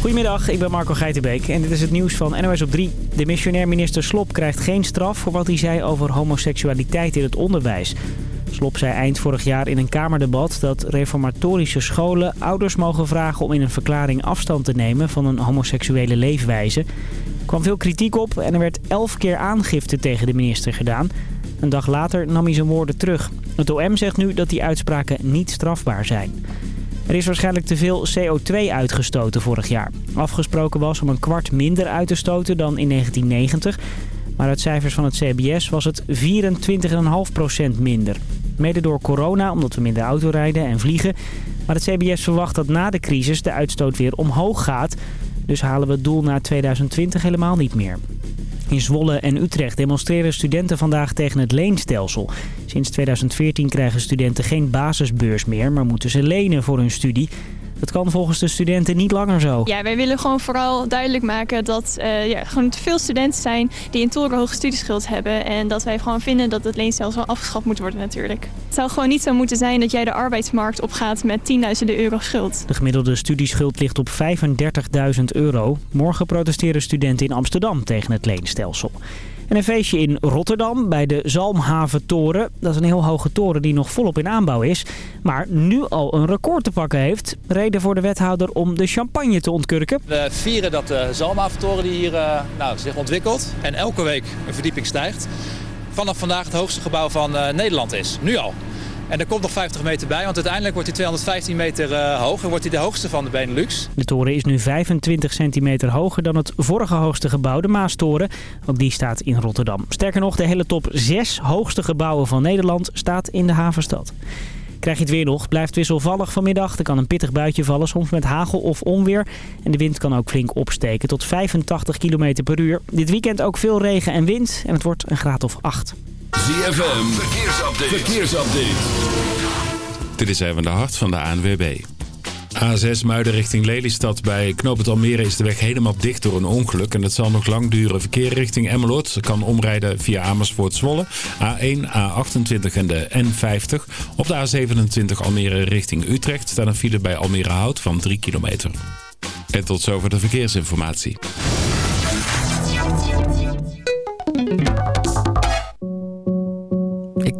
Goedemiddag, ik ben Marco Geitenbeek en dit is het nieuws van NOS op 3. De missionair minister Slop krijgt geen straf voor wat hij zei over homoseksualiteit in het onderwijs. Slop zei eind vorig jaar in een Kamerdebat dat reformatorische scholen ouders mogen vragen om in een verklaring afstand te nemen van een homoseksuele leefwijze. Er kwam veel kritiek op en er werd elf keer aangifte tegen de minister gedaan. Een dag later nam hij zijn woorden terug. Het OM zegt nu dat die uitspraken niet strafbaar zijn. Er is waarschijnlijk te veel CO2 uitgestoten vorig jaar. Afgesproken was om een kwart minder uit te stoten dan in 1990. Maar uit cijfers van het CBS was het 24,5% minder. Mede door corona, omdat we minder autorijden en vliegen. Maar het CBS verwacht dat na de crisis de uitstoot weer omhoog gaat. Dus halen we het doel na 2020 helemaal niet meer. In Zwolle en Utrecht demonstreren studenten vandaag tegen het leenstelsel. Sinds 2014 krijgen studenten geen basisbeurs meer, maar moeten ze lenen voor hun studie. Dat kan volgens de studenten niet langer zo. Ja, wij willen gewoon vooral duidelijk maken dat uh, ja, gewoon te veel studenten zijn die een torenhoge studieschuld hebben. En dat wij gewoon vinden dat het leenstelsel afgeschaft moet worden natuurlijk. Het zou gewoon niet zo moeten zijn dat jij de arbeidsmarkt opgaat met tienduizenden euro schuld. De gemiddelde studieschuld ligt op 35.000 euro. Morgen protesteren studenten in Amsterdam tegen het leenstelsel. En een feestje in Rotterdam bij de Zalmhaventoren. Dat is een heel hoge toren die nog volop in aanbouw is. Maar nu al een record te pakken heeft. Reden voor de wethouder om de champagne te ontkurken. We vieren dat de Zalmhaventoren die hier uh, nou, zich ontwikkelt. En elke week een verdieping stijgt. Vanaf vandaag het hoogste gebouw van uh, Nederland is. Nu al. En er komt nog 50 meter bij, want uiteindelijk wordt hij 215 meter uh, hoog en wordt hij de hoogste van de Benelux. De toren is nu 25 centimeter hoger dan het vorige hoogste gebouw, de Maastoren. Ook die staat in Rotterdam. Sterker nog, de hele top 6 hoogste gebouwen van Nederland staat in de havenstad. Krijg je het weer nog, blijft wisselvallig vanmiddag. Er kan een pittig buitje vallen, soms met hagel of onweer. En de wind kan ook flink opsteken tot 85 km per uur. Dit weekend ook veel regen en wind en het wordt een graad of 8. ZFM, verkeersupdate. verkeersupdate. Dit is even de hart van de ANWB. A6 Muiden richting Lelystad. Bij Knoop Almere is de weg helemaal dicht door een ongeluk. En dat zal nog lang duren. Verkeer richting Emmeloord kan omrijden via Amersfoort Zwolle. A1, A28 en de N50. Op de A27 Almere richting Utrecht staat een file bij Almere Hout van 3 kilometer. En tot zover de verkeersinformatie.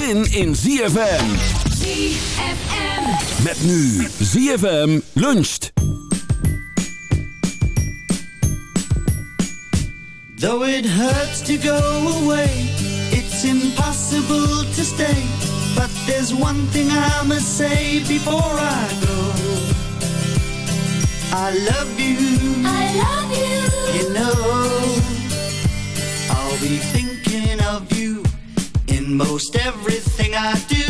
zin in ZFM. ZFM. Met nu ZFM luncht. Though it hurts to go away, it's impossible to stay. But there's one thing I must say before I go. I love you. I love you. You know, I'll be thinking of you in most everything I do.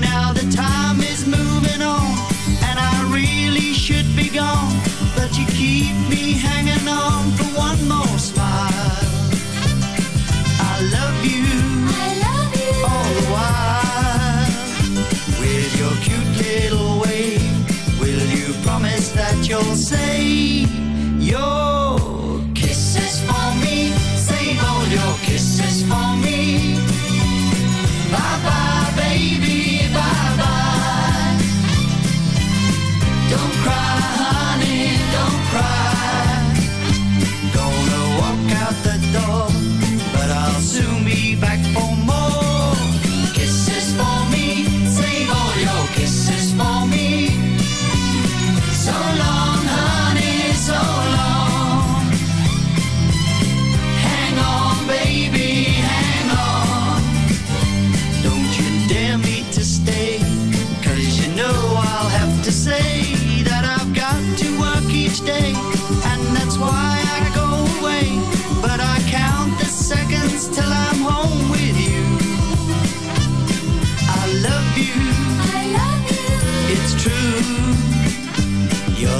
Now the time is moving on, and I really should be gone. But you keep me hanging on for one more smile. I love you. I love you. All the while, with your cute little way, will you promise that you'll say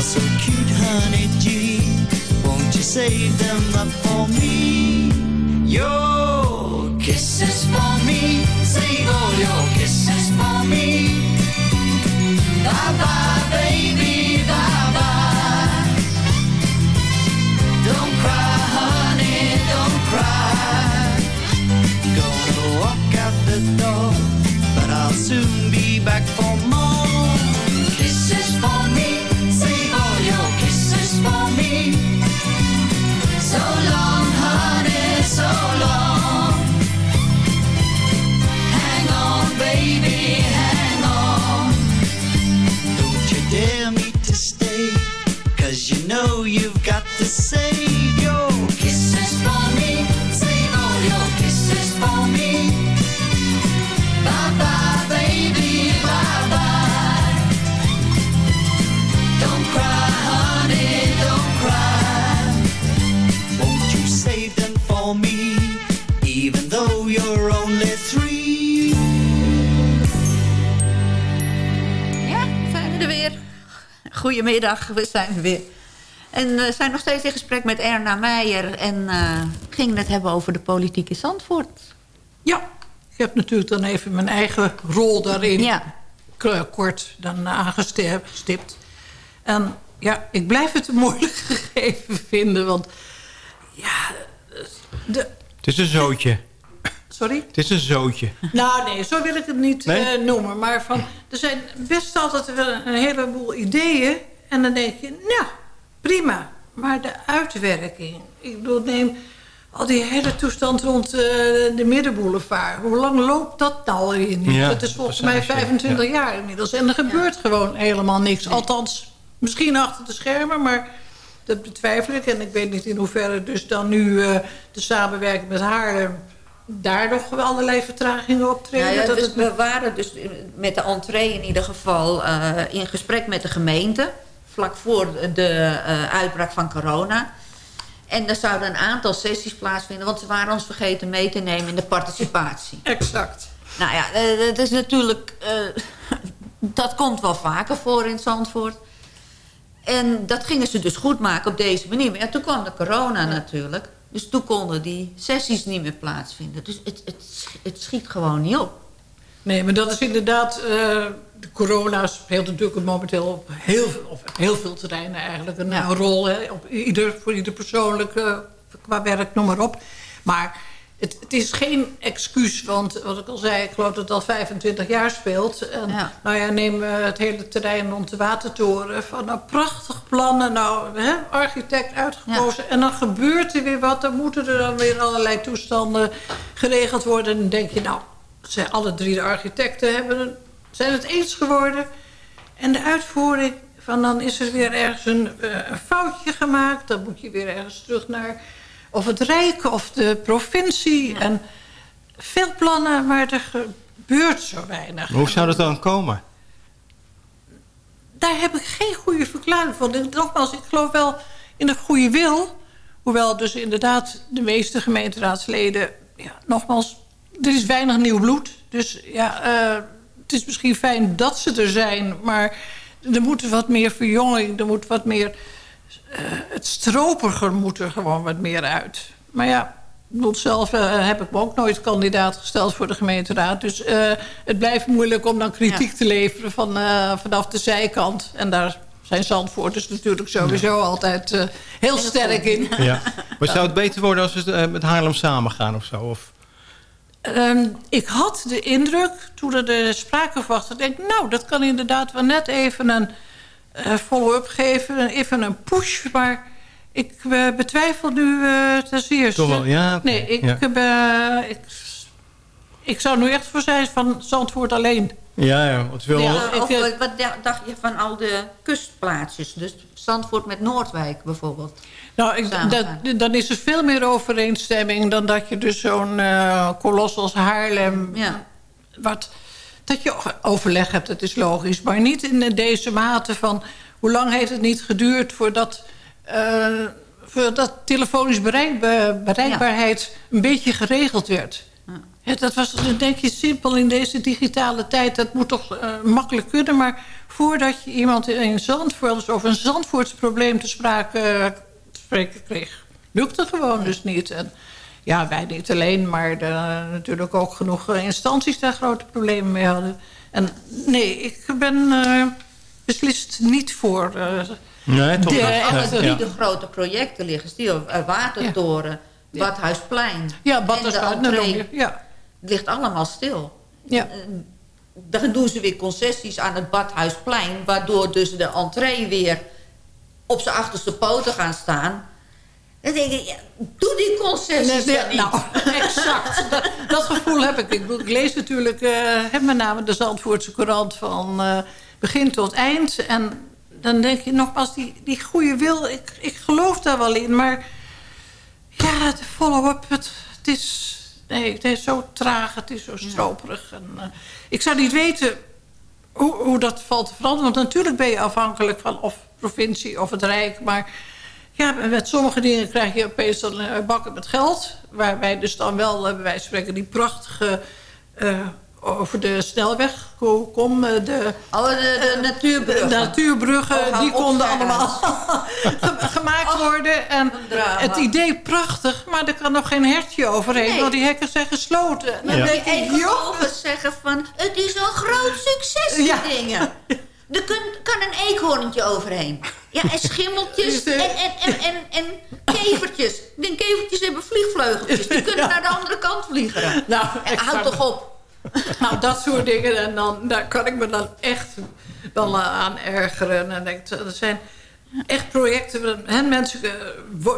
You're so cute, honey G. Won't you save them up for me? Your kisses for me. Save all your Goedemiddag, we zijn er weer. En we zijn nog steeds in gesprek met Erna Meijer. En eh gingen het hebben over de politiek in Zandvoort. Ja, ik heb natuurlijk dan even mijn eigen rol daarin Ja. kort dan aangestipt. En ja, ik blijf het een moeilijk gegeven vinden, want ja, de, Het is een zootje. sorry? Het is een zootje. Nou nee, zo wil ik het niet Nee? eh, noemen. Maar van, er zijn best altijd wel een heleboel ideeën. En dan denk je, nou, prima. Maar de uitwerking. Ik bedoel, neem al die hele toestand rond eh, de Middenboulevard. Hoe lang loopt dat nou in? Ja, dat is volgens mij ja. 25 jaar inmiddels. En er gebeurt gewoon helemaal niks. Althans, misschien achter de schermen, maar... Dat betwijfel ik. En ik weet niet in hoeverre dus dan nu eh, de samenwerking met Haarlem... daar nog allerlei vertragingen optreden. Nou ja, dat dus het we waren dus met de entree in ieder geval eh, in gesprek met de gemeente. Vlak voor de eh, uitbraak van corona. En er zouden een aantal sessies plaatsvinden. Want ze waren ons vergeten mee te nemen in de participatie. Exact. Nou ja, eh, het is natuurlijk... eh, dat komt wel vaker voor in Zandvoort. En dat gingen ze dus goed maken op deze manier. Maar ja, toen kwam de corona natuurlijk. Dus toen konden die sessies niet meer plaatsvinden. Dus het, het, het schiet gewoon niet op. Nee, maar dat is inderdaad... de corona speelt natuurlijk momenteel op heel, veel- op heel veel terreinen eigenlijk een, Ja. een rol. Hè, op ieder, voor ieder persoonlijk, qua werk, noem maar op. Maar het, het is geen excuus, want wat ik al zei... ik geloof dat het al 25 jaar speelt. En, Ja. Nou ja, neem eh, het hele terrein rond de Watertoren. Van nou, prachtig plannen, nou, hè, architect uitgekozen. En dan gebeurt er weer wat. Dan moeten er dan weer allerlei toestanden geregeld worden. En dan denk je, nou, ze, alle drie de architecten hebben, het- zijn het eens geworden. En de uitvoering, van dan is er weer ergens een, eh, een foutje gemaakt. Dan moet je weer ergens terug naar of het Rijk of de provincie. En veel plannen, maar er gebeurt zo weinig. Maar hoe zou dat dan komen? Daar heb ik geen goede verklaring voor. Nogmaals, ik geloof wel in een goede wil. Hoewel dus inderdaad de meeste gemeenteraadsleden... Ja, nogmaals, er is weinig nieuw bloed. Dus ja, eh, het is misschien fijn dat ze er zijn. Maar er moet wat meer verjonging. Er moet wat meer... eh, het stropiger moet er gewoon wat meer uit. Maar ja, ik bedoel, zelf eh, heb ik me ook nooit kandidaat gesteld voor de gemeenteraad. Dus eh, het blijft moeilijk om dan kritiek te leveren van, eh, vanaf de zijkant. En daar zijn Zandvoorters natuurlijk sowieso altijd eh, heel sterk in. Ja. Maar zou het beter worden als we met Haarlem samen gaan of zo? Of? Ehm, ik had de indruk, toen er de sprake was... dat ik denk, nou, dat kan inderdaad wel net even een eh, follow-up geven. Even een push, maar ik eh, betwijfel nu eh ten zeerste. Toch wel, ja, Nee, ik, ja. heb, eh, ik, ik zou nu echt voor zijn van Zandvoort alleen. Ja, ja. Willen- Ja. Of, ik, of wat dacht je van al de kustplaatsjes? Dus Zandvoort met Noordwijk bijvoorbeeld. Nou, dat, dan is er veel meer overeenstemming... dan dat je dus zo'n eh kolos als Haarlem... Ja. Wat, dat je overleg hebt, dat is logisch. Maar niet in deze mate van... hoe lang heeft het niet geduurd voordat... eh voordat telefonisch bereik, be- bereikbaarheid een beetje geregeld werd. Ja, dat was, dan denk je simpel in deze digitale tijd. Dat moet toch eh, makkelijk kunnen. Maar voordat je iemand in Zandvoort... of een Zandvoorts probleem te, sprake, te spreken kreeg... lukte gewoon dus niet. En ja, wij niet alleen, maar er, natuurlijk ook genoeg eh, instanties... daar grote problemen mee hadden. En nee, ik ben eh, beslist niet voor... eh, Nee, toch de er Ja. de grote projecten liggen, stil, eh, Watertoren, Ja. Badhuisplein. Ja, en Badhuis- de entree. noem je- ja. Het ligt allemaal stil. Ja. Eh, Dan doen ze weer concessies aan het Badhuisplein... waardoor dus de entree weer op zijn achterste poten gaan staan. Dan denk ik, ja, doe die concessies Nee, nou, exact. Dat, dat gevoel heb ik. Ik, bedoel, ik lees natuurlijk eh, met name de Zandvoortse Courant van eh, begin tot eind. En dan denk je nogmaals, die, die goede wil, ik, ik geloof daar wel in. Maar ja, de follow-up, het, het is... Nee, het is zo traag, het is zo stroperig. En, eh, ik zou niet weten hoe, hoe dat valt te veranderen. Want natuurlijk ben je afhankelijk van of provincie of het Rijk. Maar ja, met sommige dingen krijg je opeens dan eh, bakken met geld. Waarbij dus dan wel, eh, bij wijze van spreken, die prachtige... over de snelweg ko- kom, eh, de, Oh, de, de natuurbruggen. de natuurbruggen, Oh, die konden allemaal ge- gemaakt worden. En het idee prachtig, maar er kan nog geen hertje overheen. Nee. Want die hekken zijn gesloten. En dan Ja. denk Die ik, joh, ecologen zeggen van... het is een groot succes, die Ja. dingen. Er kun, kan een eekhoorntje overheen. Ja, en schimmeltjes en, en, en, en, en kevertjes. Ik denk, kevertjes hebben vliegvleugeltjes. Die kunnen naar de andere kant vliegen. Nou, En ik houd toch op. Nou, dat soort dingen. En dan, daar kan ik me dan echt wel aan ergeren. En denk, er zijn echt projecten waar hè, mensen eh,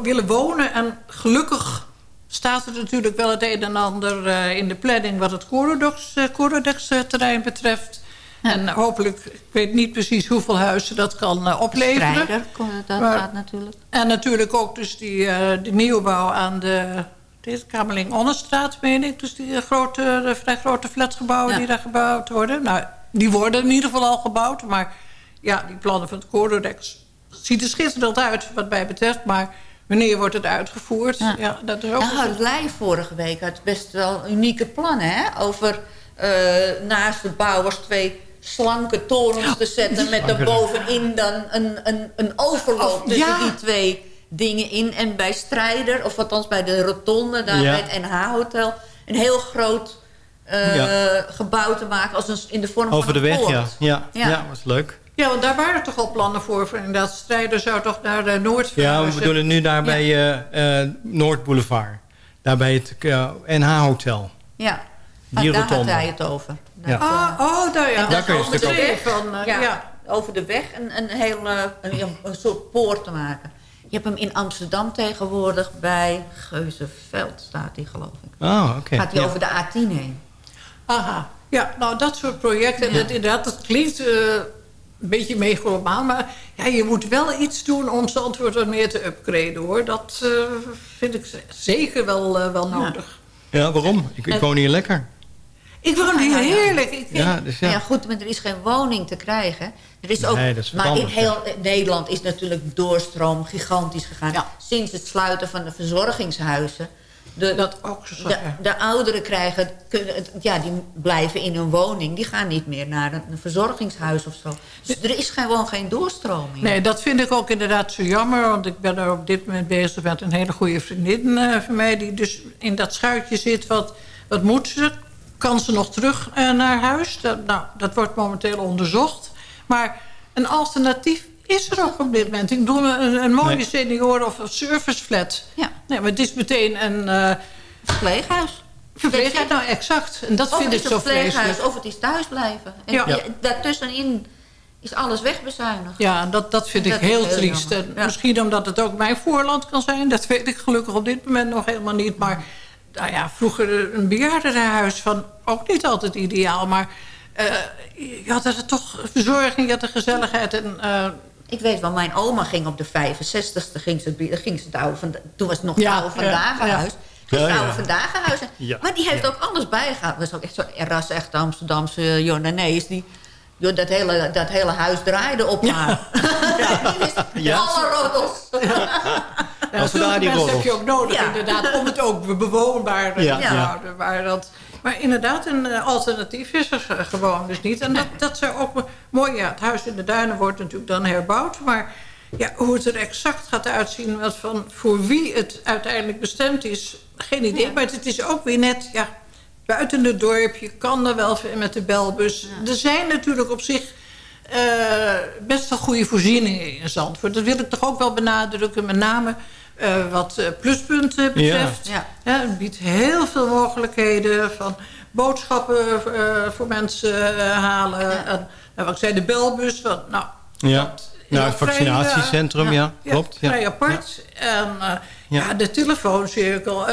willen wonen. En gelukkig staat er natuurlijk wel het een en ander eh, in de planning... wat het Corodex, eh, Corodex-terrein betreft. En hopelijk, ik weet niet precies hoeveel huizen dat kan opleveren. Strijder, dat Maar- gaat natuurlijk. En natuurlijk ook dus die, de nieuwbouw aan de... Dit Kamerling Onnestraat, meen ik. Dus die eh, grote, de vrij grote flatgebouwen Ja. die daar gebouwd worden. Nou, die worden in ieder geval al gebouwd. Maar ja, die plannen van het Corodex ziet er schitterend uit wat mij betreft. Maar wanneer wordt het uitgevoerd? Ja, Ja. dat is ook... Nou, het Leij vorige week had best wel unieke plannen, hè? Over eh, naast de bouwers twee slanke torens te zetten... met daarbovenin dan een, een, een overloop tussen ja. die twee dingen in. En bij Strijder, of althans bij de rotonde, daar Ja. bij het NH-hotel... een heel groot eh, Ja. gebouw te maken als een, in de vorm Over van de een weg, ja. Ja, Ja. ja. was leuk. Ja, want daar waren toch al plannen voor. voor inderdaad, Strijder zou toch naar de Noord Ja, we bedoelen nu daar bij eh eh, Noordboulevard. Daar bij het eh, NH-hotel. Ja, Die Ah, daar had hij het over. Ja. Ah, oh, daar, ja. Daar kun je over een stuk de over. weg, Van, eh, ja, ja. over de weg een, een hele een, een soort poort te maken. Je hebt hem in Amsterdam tegenwoordig bij Geuzenveld staat hij geloof ik. Oh, oké. Gaat hij Ja. over de A10 heen. Aha. Ja, nou dat soort projecten. En dat, inderdaad, dat klinkt eh, een beetje megalomaan. Maar ja, je moet wel iets doen om Zandvoort wat meer te upgraden hoor. Dat eh, vind ik zeker wel, eh, wel nodig. Ja, waarom? Ik, ik woon hier lekker. Ik woon hier Ja, ja, ja. heerlijk. Ik, Ja, dus Ja. ja. ja, goed, maar er is geen woning te krijgen. Er is ook, Nee, dat is wat maar in heel Nederland is natuurlijk doorstroom gigantisch gegaan. Ja. Sinds het sluiten van de verzorgingshuizen. De, Dat ook zo. de, de ouderen krijgen, kunnen, ja, die blijven in hun woning. Die gaan niet meer naar een, een verzorgingshuis of zo. Dus er is gewoon geen doorstroming. Nee, dat vind ik ook inderdaad zo jammer. Want ik ben er op dit moment bezig met een hele goede vriendin eh, van mij... die dus in dat schuitje zit. Wat, wat moet ze? Kan ze nog terug eh, naar huis? Dat, nou, dat wordt momenteel onderzocht. Maar een alternatief is er ook op dit moment. Ik bedoel, een, een mooie Nee. senioren- of een serviceflat. Ja. Nee, maar het is meteen een eh Verpleeghuis. verpleeghuis. Nou, exact. En dat Of vind het ik is zo een verpleeghuis, vreselijk. of het is thuisblijven. En Ja. ja. daartussenin is alles wegbezuinigd. Ja, dat, dat vind Dat ik heel heel triest. jammer. En Ja. Misschien omdat het ook mijn voorland kan zijn. Dat weet ik gelukkig op dit moment nog helemaal niet. Maar nou ja, vroeger een bejaardenhuis van ook niet altijd ideaal. Maar eh, je had er toch verzorging, je had de gezelligheid. En, eh, Ik weet wel, mijn oma ging op de 65ste, ging ze, ging ze het oude, van, toen was het nog het Ja, oude ja, Vandagenhuis. ja. Ja, het ja. oude. Ja. Maar die heeft ook alles bijgehaald. Dat was ook echt zo'n ras, echt Amsterdamse Jordanees. Die, joh, dat, hele, dat hele huis draaide op haar. die wist Ja. alle roddels. Als daar die mensen heb je ook nodig, Ja. inderdaad, om het ook bewoonbaar eh, Ja, te ja. houden. Maar, dat, maar inderdaad, een eh, alternatief is er gewoon dus niet. En dat, dat zou ook mo- mooi, ja, het huis in de duinen wordt natuurlijk dan herbouwd. Maar ja, hoe het er exact gaat uitzien, wat van, voor wie het uiteindelijk bestemd is, geen idee. Maar het is ook weer net, ja, buiten het dorp, je kan er wel met de belbus. Er zijn natuurlijk op zich eh, best wel goede voorzieningen in Zandvoort. Dat wil ik toch ook wel benadrukken, met name eh, wat eh, pluspunten betreft. Ja. Ja, het biedt heel veel mogelijkheden van boodschappen eh, voor mensen halen. En, nou, wat ik zei, de belbus. Van, nou, Ja. dat- Nou, het vaccinatiecentrum, vrij, ja, klopt, ja. Vrij apart. En Ja. ja. de telefooncirkel.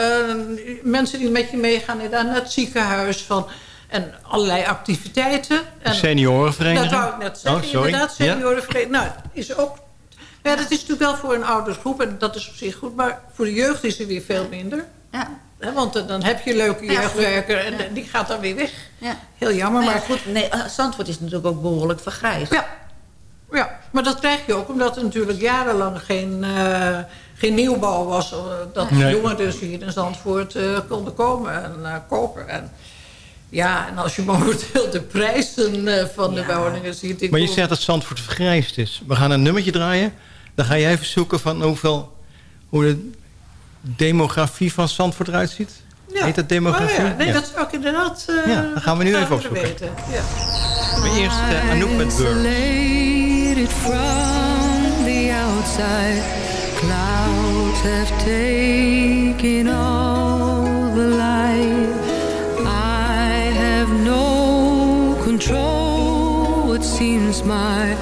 mensen die met je meegaan naar het ziekenhuis. Van, en allerlei activiteiten. En, Seniorenvereniging. dat wou ik net zeggen. Oh, sorry. Inderdaad, Ja. seniorenvereniging. Nou, is ook... Ja, dat is natuurlijk wel voor een oudersgroep. En dat is op zich goed. Maar voor de jeugd is er weer veel minder. Ja. Want eh, dan heb je leuke Ja, jeugdwerker. En Ja. die gaat dan weer weg. Ja. Heel jammer. Maar Maar ja, goed, nee, eh, Zandvoort is natuurlijk ook behoorlijk vergrijsd. Ja. Ja, maar dat krijg je ook omdat er natuurlijk jarenlang geen, eh, geen nieuwbouw was. dat Nee. jongeren dus hier in Zandvoort eh, konden komen en eh, kopen. En, ja, en als je momenteel de prijzen eh, van de woningen ziet... ik Maar je zegt dat Zandvoort vergrijsd is. We gaan een nummertje draaien. Dan ga jij even zoeken van hoeveel, hoe de demografie van Zandvoort eruit ziet. Ja. Heet dat demografie? Oh ja, nee, Ja. dat zou ik inderdaad... eh, Ja, dan gaan we nu even opzoeken. weten. Ja. Maar eerst eh, Anouk met Burr. Isolated from the outside, clouds have taken all the light. I have no control. It seems my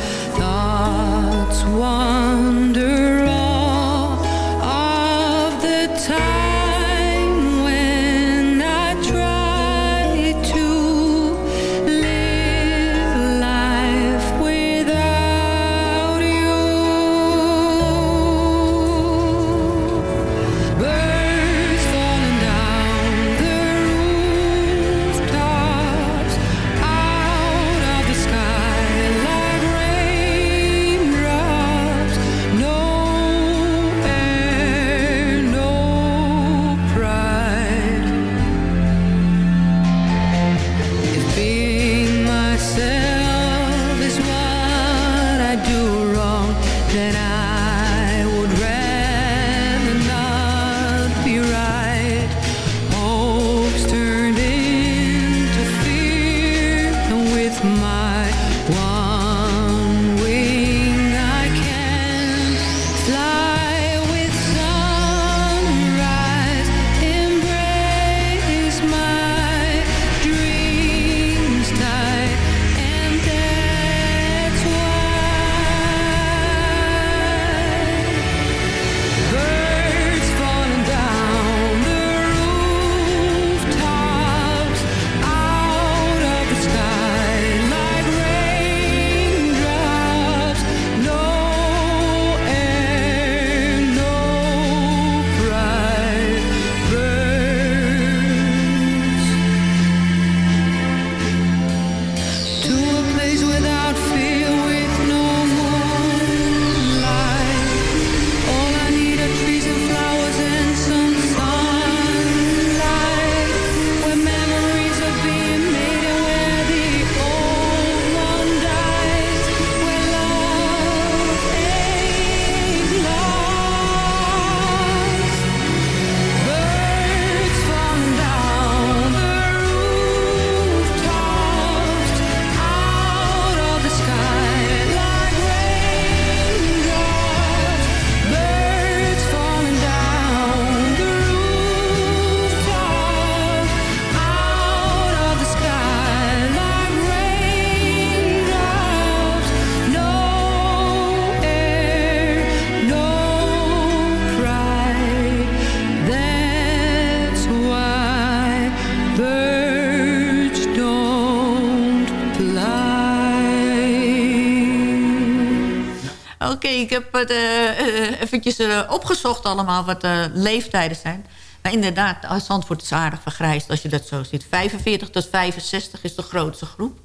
ik heb het eh, eh, eventjes eh, opgezocht allemaal wat de leeftijden zijn. Maar inderdaad, Zandvoort is aardig vergrijsd als je dat zo ziet. 45 tot 65 is de grootste groep.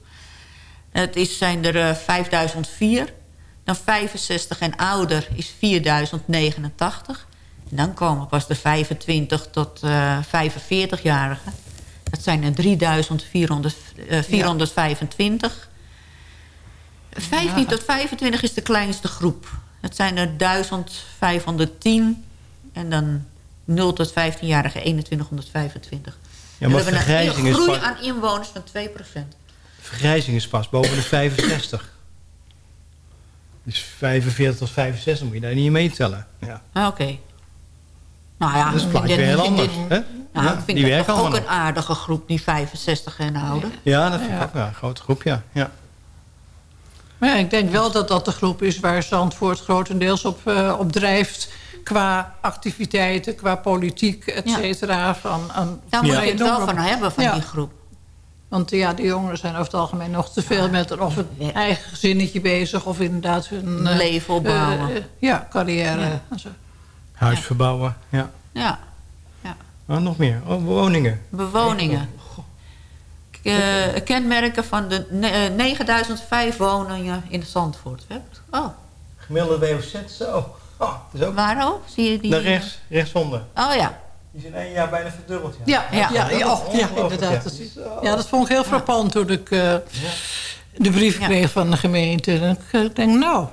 Het is, zijn er eh, 5004. Dan 65 en ouder is 4089. En dan komen pas de 25 tot eh 45-jarigen. Dat zijn er 3400, eh, 425. 15 tot 25 is de kleinste groep. Dat zijn er 1510. En dan 0 tot 15-jarigen 2125. Ja, maar we hebben vergrijzing een is groei pas- aan inwoners van 2%. Vergrijzing is pas boven de 65. Dus 45 tot 65 moet je daar niet in meetellen. Ja. Ah, Oké. Nou ja, Dat is het plaatje weer heel anders. dit- hè? Nou, Ja, ik vind die dat ook een aardige groep, die 65 en ouder. Ja, dat vind ik ook ja, een grote groep, ja. ja. Maar ja, ik denk wel dat dat de groep is waar Zandvoort grotendeels op, eh, op drijft... qua activiteiten, qua politiek, et Ja. cetera. Van, aan, Daar moet Ja. je het wel van hebben, van Ja. die groep. Want ja, die jongeren zijn over het algemeen nog te veel met een, of een eigen gezinnetje bezig... of inderdaad hun... eh, Leven opbouwen. eh, ja, carrière. Ja. en zo. Huis verbouwen, ja. Ja, Oh, nog meer. Oh, woningen. bewoningen. Eh, kenmerken van de ne- eh, 9005 woningen in Zandvoort. Hè? Oh, Gemiddelde WOZ, zo. Oh, dat is ook... waarom? Zie je die? Naar rechts, rechtsonder. Oh ja. Die zijn één jaar bijna verdubbeld. Ja, ja, ja, ja, oh, inderdaad. ja. Dat is- ja, dat vond ik heel frappant toen ik eh, de brief kreeg van de gemeente. En ik denk, nou,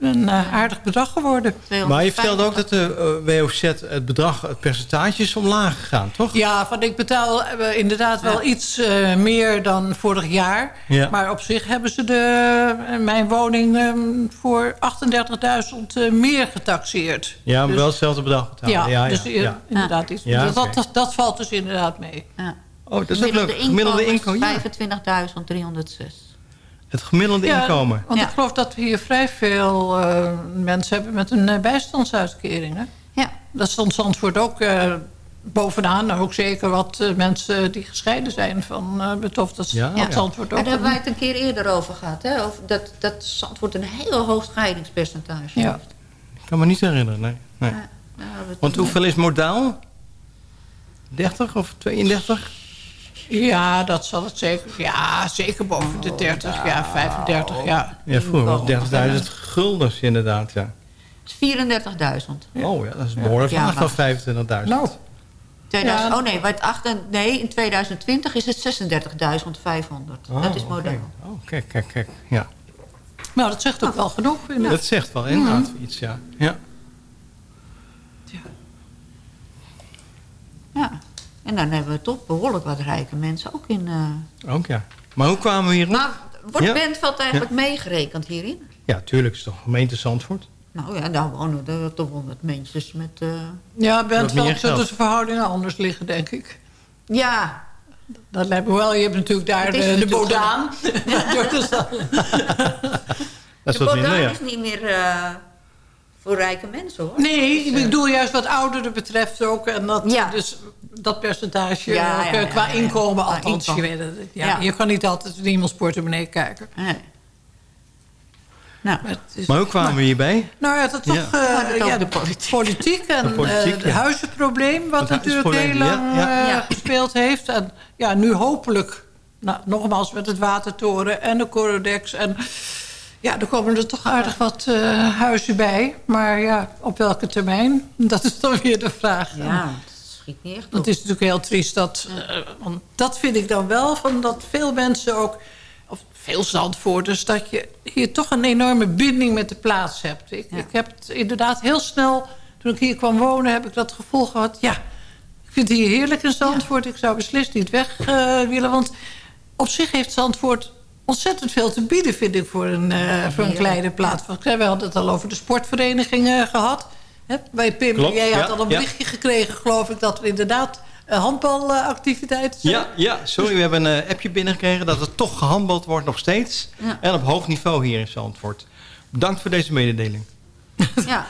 een eh, aardig bedrag geworden. Maar je vertelde ook dat de eh, WOZ, het bedrag, het percentage is omlaag gegaan, toch? Ja, van ik betaal eh, inderdaad wel iets eh, meer dan vorig jaar. Ja. Maar op zich hebben ze de, mijn woning eh, voor 38.000 eh, meer getaxeerd. Ja, maar Dus- wel hetzelfde bedrag betalen. Ja, ja, ja, dus ja. inderdaad iets. Ja, Dus dat, dat, dat valt dus inderdaad mee. Ja. Oh, dat is ook leuk. Gemiddelde inkomen. Ja. 25.306. Het gemiddelde Ja, inkomen. Want Ja. ik geloof dat we hier vrij veel eh, mensen hebben met een eh, bijstandsuitkering. Hè? Ja. Dat stond Zandvoort ook eh, bovenaan. Nou, ook zeker wat mensen die gescheiden zijn van uh, betoft. Dat Ja, ja. Zandvoort ook. En daar hebben wij het een keer eerder over gehad. Hè? Over dat, dat Zandvoort een heel hoog scheidingspercentage Ja. heeft. Ik kan me niet herinneren, nee. nee. Ja, Want hoeveel is modaal? 30 of 32? Ja, dat zal het zeker. Ja, zeker boven de 30, ja, 35, ja. Ja, vroeger was 30.000 guldens inderdaad, ja. is 34.000. Oh ja, dat is behoorlijk Ja, van 25.000. Nou, 2000 Ja. Oh nee, wat acht, nee, in 2020 is het 36.500. Oh, dat is oké. model. Oh, kijk, kijk, kijk. Ja. nou, dat zegt ook wel genoeg. Ik. Dat zegt wel inderdaad iets, ja. ja. Ja. En dan hebben we toch behoorlijk wat rijke mensen ook in. eh Ook ja. Maar hoe kwamen we hier? Maar wordt Ja. Bentveld eigenlijk meegerekend hierin? Ja, tuurlijk is het toch gemeente Zandvoort. Nou ja, daar wonen er toch wel wat mensen met... eh, Ja, Bentveld zullen de verhoudingen anders liggen, denk ik. Ja, Dat lijkt me wel. Je hebt natuurlijk daar de, is de natuurlijk Bodaan. Dat- is de minder, Bodaan ja. is niet meer eh, voor rijke mensen hoor. nee, ik bedoel juist wat ouderen betreft ook. En dat, Ja. dus dat percentage Ja, ook, ja, eh, ja, qua ja. inkomen Qua althans. inkomen. Je, weet het, ja, Ja. je kan niet altijd in iemands portemonnee kijken. nee. Nou, Maar, is, Maar hoe kwamen we hierbij? nou ja, dat toch eh, het ja, de politiek. politiek en De politiek, eh, ja. het huizenprobleem... wat Het natuurlijk heel lang ja, ja. gespeeld heeft. En ja, nu hopelijk, nou, nogmaals met het Watertoren en de Corodex... en ja, er komen er toch aardig wat eh, huizen bij. Maar ja, op welke termijn? Dat is dan weer de vraag. ja, schiet niet echt op. Het is natuurlijk heel triest dat... eh, want dat vind ik dan wel, van dat veel mensen ook... of veel Zandvoorters... dat je hier toch een enorme binding met de plaats hebt. Ik, Ja. ik heb het inderdaad heel snel... toen ik hier kwam wonen, heb ik dat gevoel gehad... ja, ik vind het hier heerlijk in Zandvoort. Ik zou beslist niet weg eh, willen. Want op zich heeft Zandvoort ontzettend veel te bieden... vind ik, voor een, eh, voor een kleine plaats. We hadden het al over de sportverenigingen gehad... Hè, bij Pim, Klopt, jij had ja, al een ja. berichtje gekregen, geloof ik... dat er inderdaad eh, handbalactiviteiten zijn. Ja, ja, sorry, we hebben een eh, appje binnengekregen dat er toch gehandbald wordt nog steeds. Ja. En op hoog niveau hier in Zandvoort. Bedankt voor deze mededeling. Ja,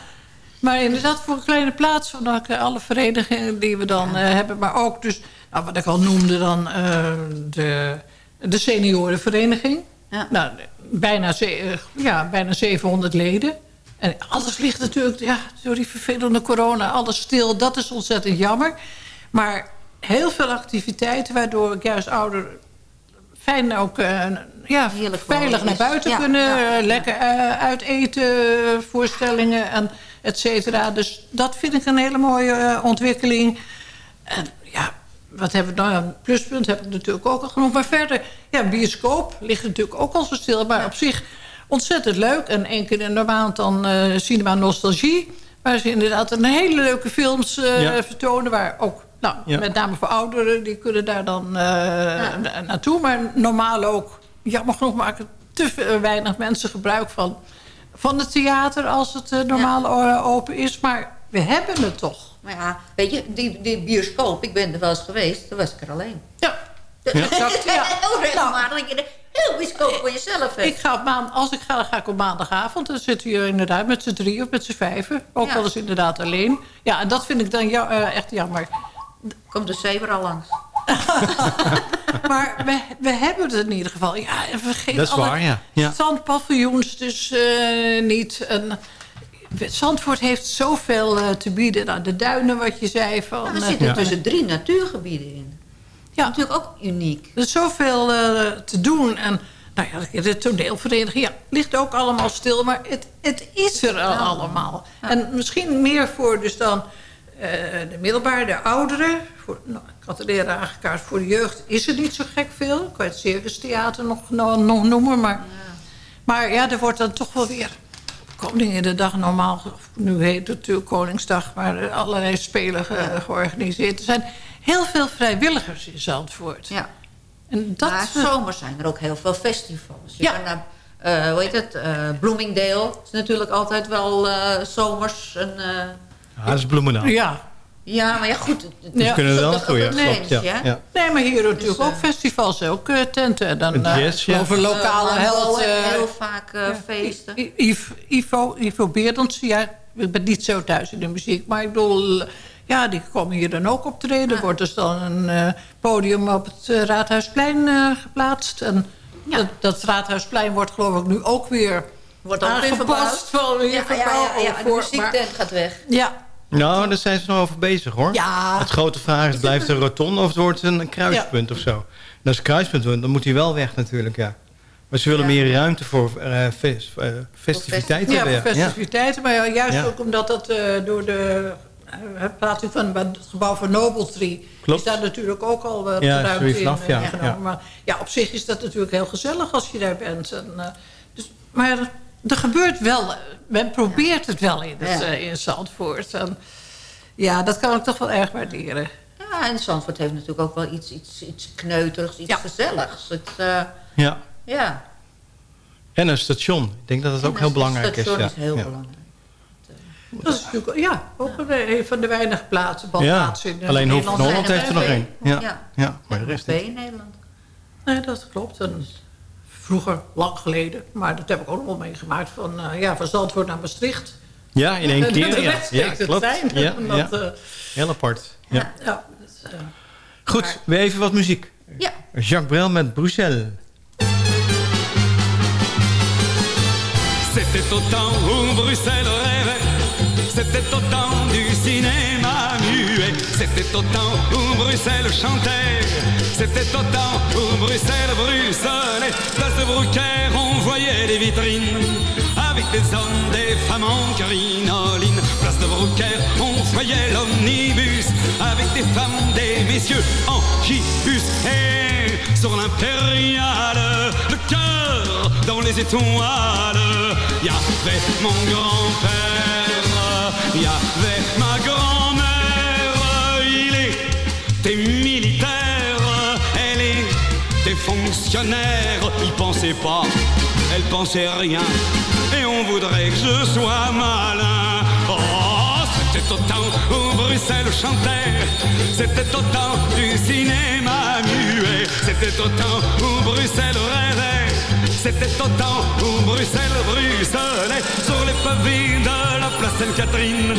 Maar inderdaad, voor een kleine plaats van eh, alle verenigingen die we dan eh, hebben. Maar ook dus, nou, wat ik al noemde dan, eh, de, de seniorenvereniging. Ja. Nou, bijna, ze- ja, bijna 700 leden. En alles ligt natuurlijk, ja, door die vervelende corona, alles stil. Dat is ontzettend jammer. Maar heel veel activiteiten, waardoor ik juist ouder fijn ook eh, ja, Heerlijk veilig naar buiten Ja, kunnen. ja, eh, lekker eh, uit eten, voorstellingen. En et cetera. Dus dat vind ik een hele mooie ontwikkeling. En ja, wat hebben we nou? Een pluspunt heb ik natuurlijk ook al genoemd. Maar verder, ja, bioscoop ligt natuurlijk ook al zo stil. Maar op zich ontzettend leuk. En één keer in de maand dan eh, Cinema Nostalgie. Waar ze inderdaad een hele leuke films eh, Ja. vertonen. Waar ook, nou, Ja. met name voor ouderen, die kunnen daar dan eh, na- naartoe. Maar normaal ook, jammer genoeg maken te weinig mensen gebruik van, van het theater als het normaal open is. Maar we hebben het toch. Maar ja, weet je, die, die bioscoop, ik ben er wel eens geweest, toen was ik er alleen. Ja. Ja. Exact, ja. Heel regelmatig dat hele bioscoop voor jezelf. Ik ga op maand, als ik ga, dan ga ik op maandagavond. Dan zitten we inderdaad met z'n drie of met z'n vijven. Ook Ja. wel eens inderdaad alleen. Ja, en dat vind ik dan ja, eh, echt jammer. Komt de zever al langs. Maar we, we hebben het in ieder geval. Ja, en vergeet Dat is alle waar, ja. Ja. zandpaviljoens dus eh, niet. En Zandvoort heeft zoveel eh, te bieden. Nou, de duinen, wat je zei. Van, Ja, we eh, zitten tussen drie natuurgebieden in. Ja. Natuurlijk ook uniek. Er is zoveel eh, te doen. En nou ja, de toneelvereniging ja, ligt ook allemaal stil. Maar het, het is er al allemaal. En misschien meer voor dus dan eh, de middelbare, de ouderen. Voor, nou, ik had het eerder aangekaart. Voor de jeugd is er niet zo gek veel. Ik kan het nog, nog, nog noemen. Maar maar ja, er wordt dan toch wel weer... Koninginnedag normaal, of nu heet het natuurlijk Koningsdag... maar er allerlei spelen ge- georganiseerd. Er zijn heel veel vrijwilligers in Zandvoort. Ja. En dat, maar zomers zijn er ook heel veel festivals. Je Ja. kan naar, eh, hoe heet het, eh, Bloomingdale is natuurlijk altijd wel eh, zomers. Een, eh, Ja, dat is Bloemendaal. Ja. ja, maar ja, goed. het- is kunnen op wel op ja. Nee, maar hier natuurlijk Dus, ook eh, festivals, ook tenten. Dan, Een eh, jazz, ja. Over lokale held. En eh, heel vaak feesten. Ivo, Ivo Berends, ja, ik ben niet zo thuis in de muziek. Maar ik bedoel, ja, die komen hier dan ook optreden. Er wordt dus dan een eh, podium op het eh, Raadhuisplein eh, geplaatst. En dat, dat Raadhuisplein wordt geloof ik nu ook weer Wordt ook aangepast. Van, weer Ja, ja, ja, ja, de voor- muziektent gaat weg. Ja, Nou, daar zijn ze nog over bezig hoor. Ja. Het grote vraag is, blijft het een rotonde of het wordt een kruispunt of zo? En als het kruispunt wordt, dan moet hij wel weg natuurlijk, ja. Maar ze willen meer ruimte voor eh, eh, festiviteiten ja, voor festiviteiten. Maar ja, juist Ja. ook omdat dat eh, door de uh, plaatsing van het gebouw van Nobeltree... Klopt. is daar natuurlijk ook al wat Ja, ruimte in vanaf, eh, ja, ingenomen. ja. Maar ja, op zich is dat natuurlijk heel gezellig als je daar bent. En, eh, dus, maar er, er gebeurt wel... eh, Men probeert het wel in, het, Ja. eh, in Zandvoort. En, ja, dat kan ik toch wel erg waarderen. Ja, en Zandvoort heeft natuurlijk ook wel iets, iets, iets kneuterigs, iets Ja. gezelligs. Het, eh, Ja. ja. En een station. Ik denk dat het ook heel belangrijk is. station Ja. is heel ja. belangrijk. Dat is natuurlijk ja, ook een, een van de weinige plaatsen, Ja, badplaatsen in eh, alleen Hoef van Nederland. Holland heeft er nog één. Ja. Ja. Ja. maar de rest Twee in Nederland. Nee, dat klopt. En vroeger, lang geleden, maar dat heb ik ook nog wel meegemaakt... van, eh, ja, van Zandvoort naar Maastricht. Ja, in één keer. Ja, ja klopt. Ja, En dat, ja. eh, Heel apart. Ja. ja, dat, eh, Goed, weer even wat muziek. Ja. Jacques Brel met Bruxelles. C'était au temps où Bruxelles c'était au temps du cinéma muet, c'était au temps où Bruxelles chantait, c'était au temps où Bruxelles bruxelait. Place de Brouquer, on voyait les vitrines, avec des hommes, des femmes en crinoline. Place de Brouquer, on voyait l'omnibus, avec des femmes, des messieurs en gibus. Et sur l'impériale, le cœur dans les étoiles, il y avait mon grand-père, il y avait ma grand-mère, il était militaire, elle était fonctionnaire, il pensait pas, elle pensait rien, et on voudrait que je sois malin. Oh, c'était au temps où Bruxelles chantait, c'était au temps du cinéma muet, c'était au temps où Bruxelles rêvait, c'était au temps où Bruxelles sur les pavés de la place Sainte-Catherine.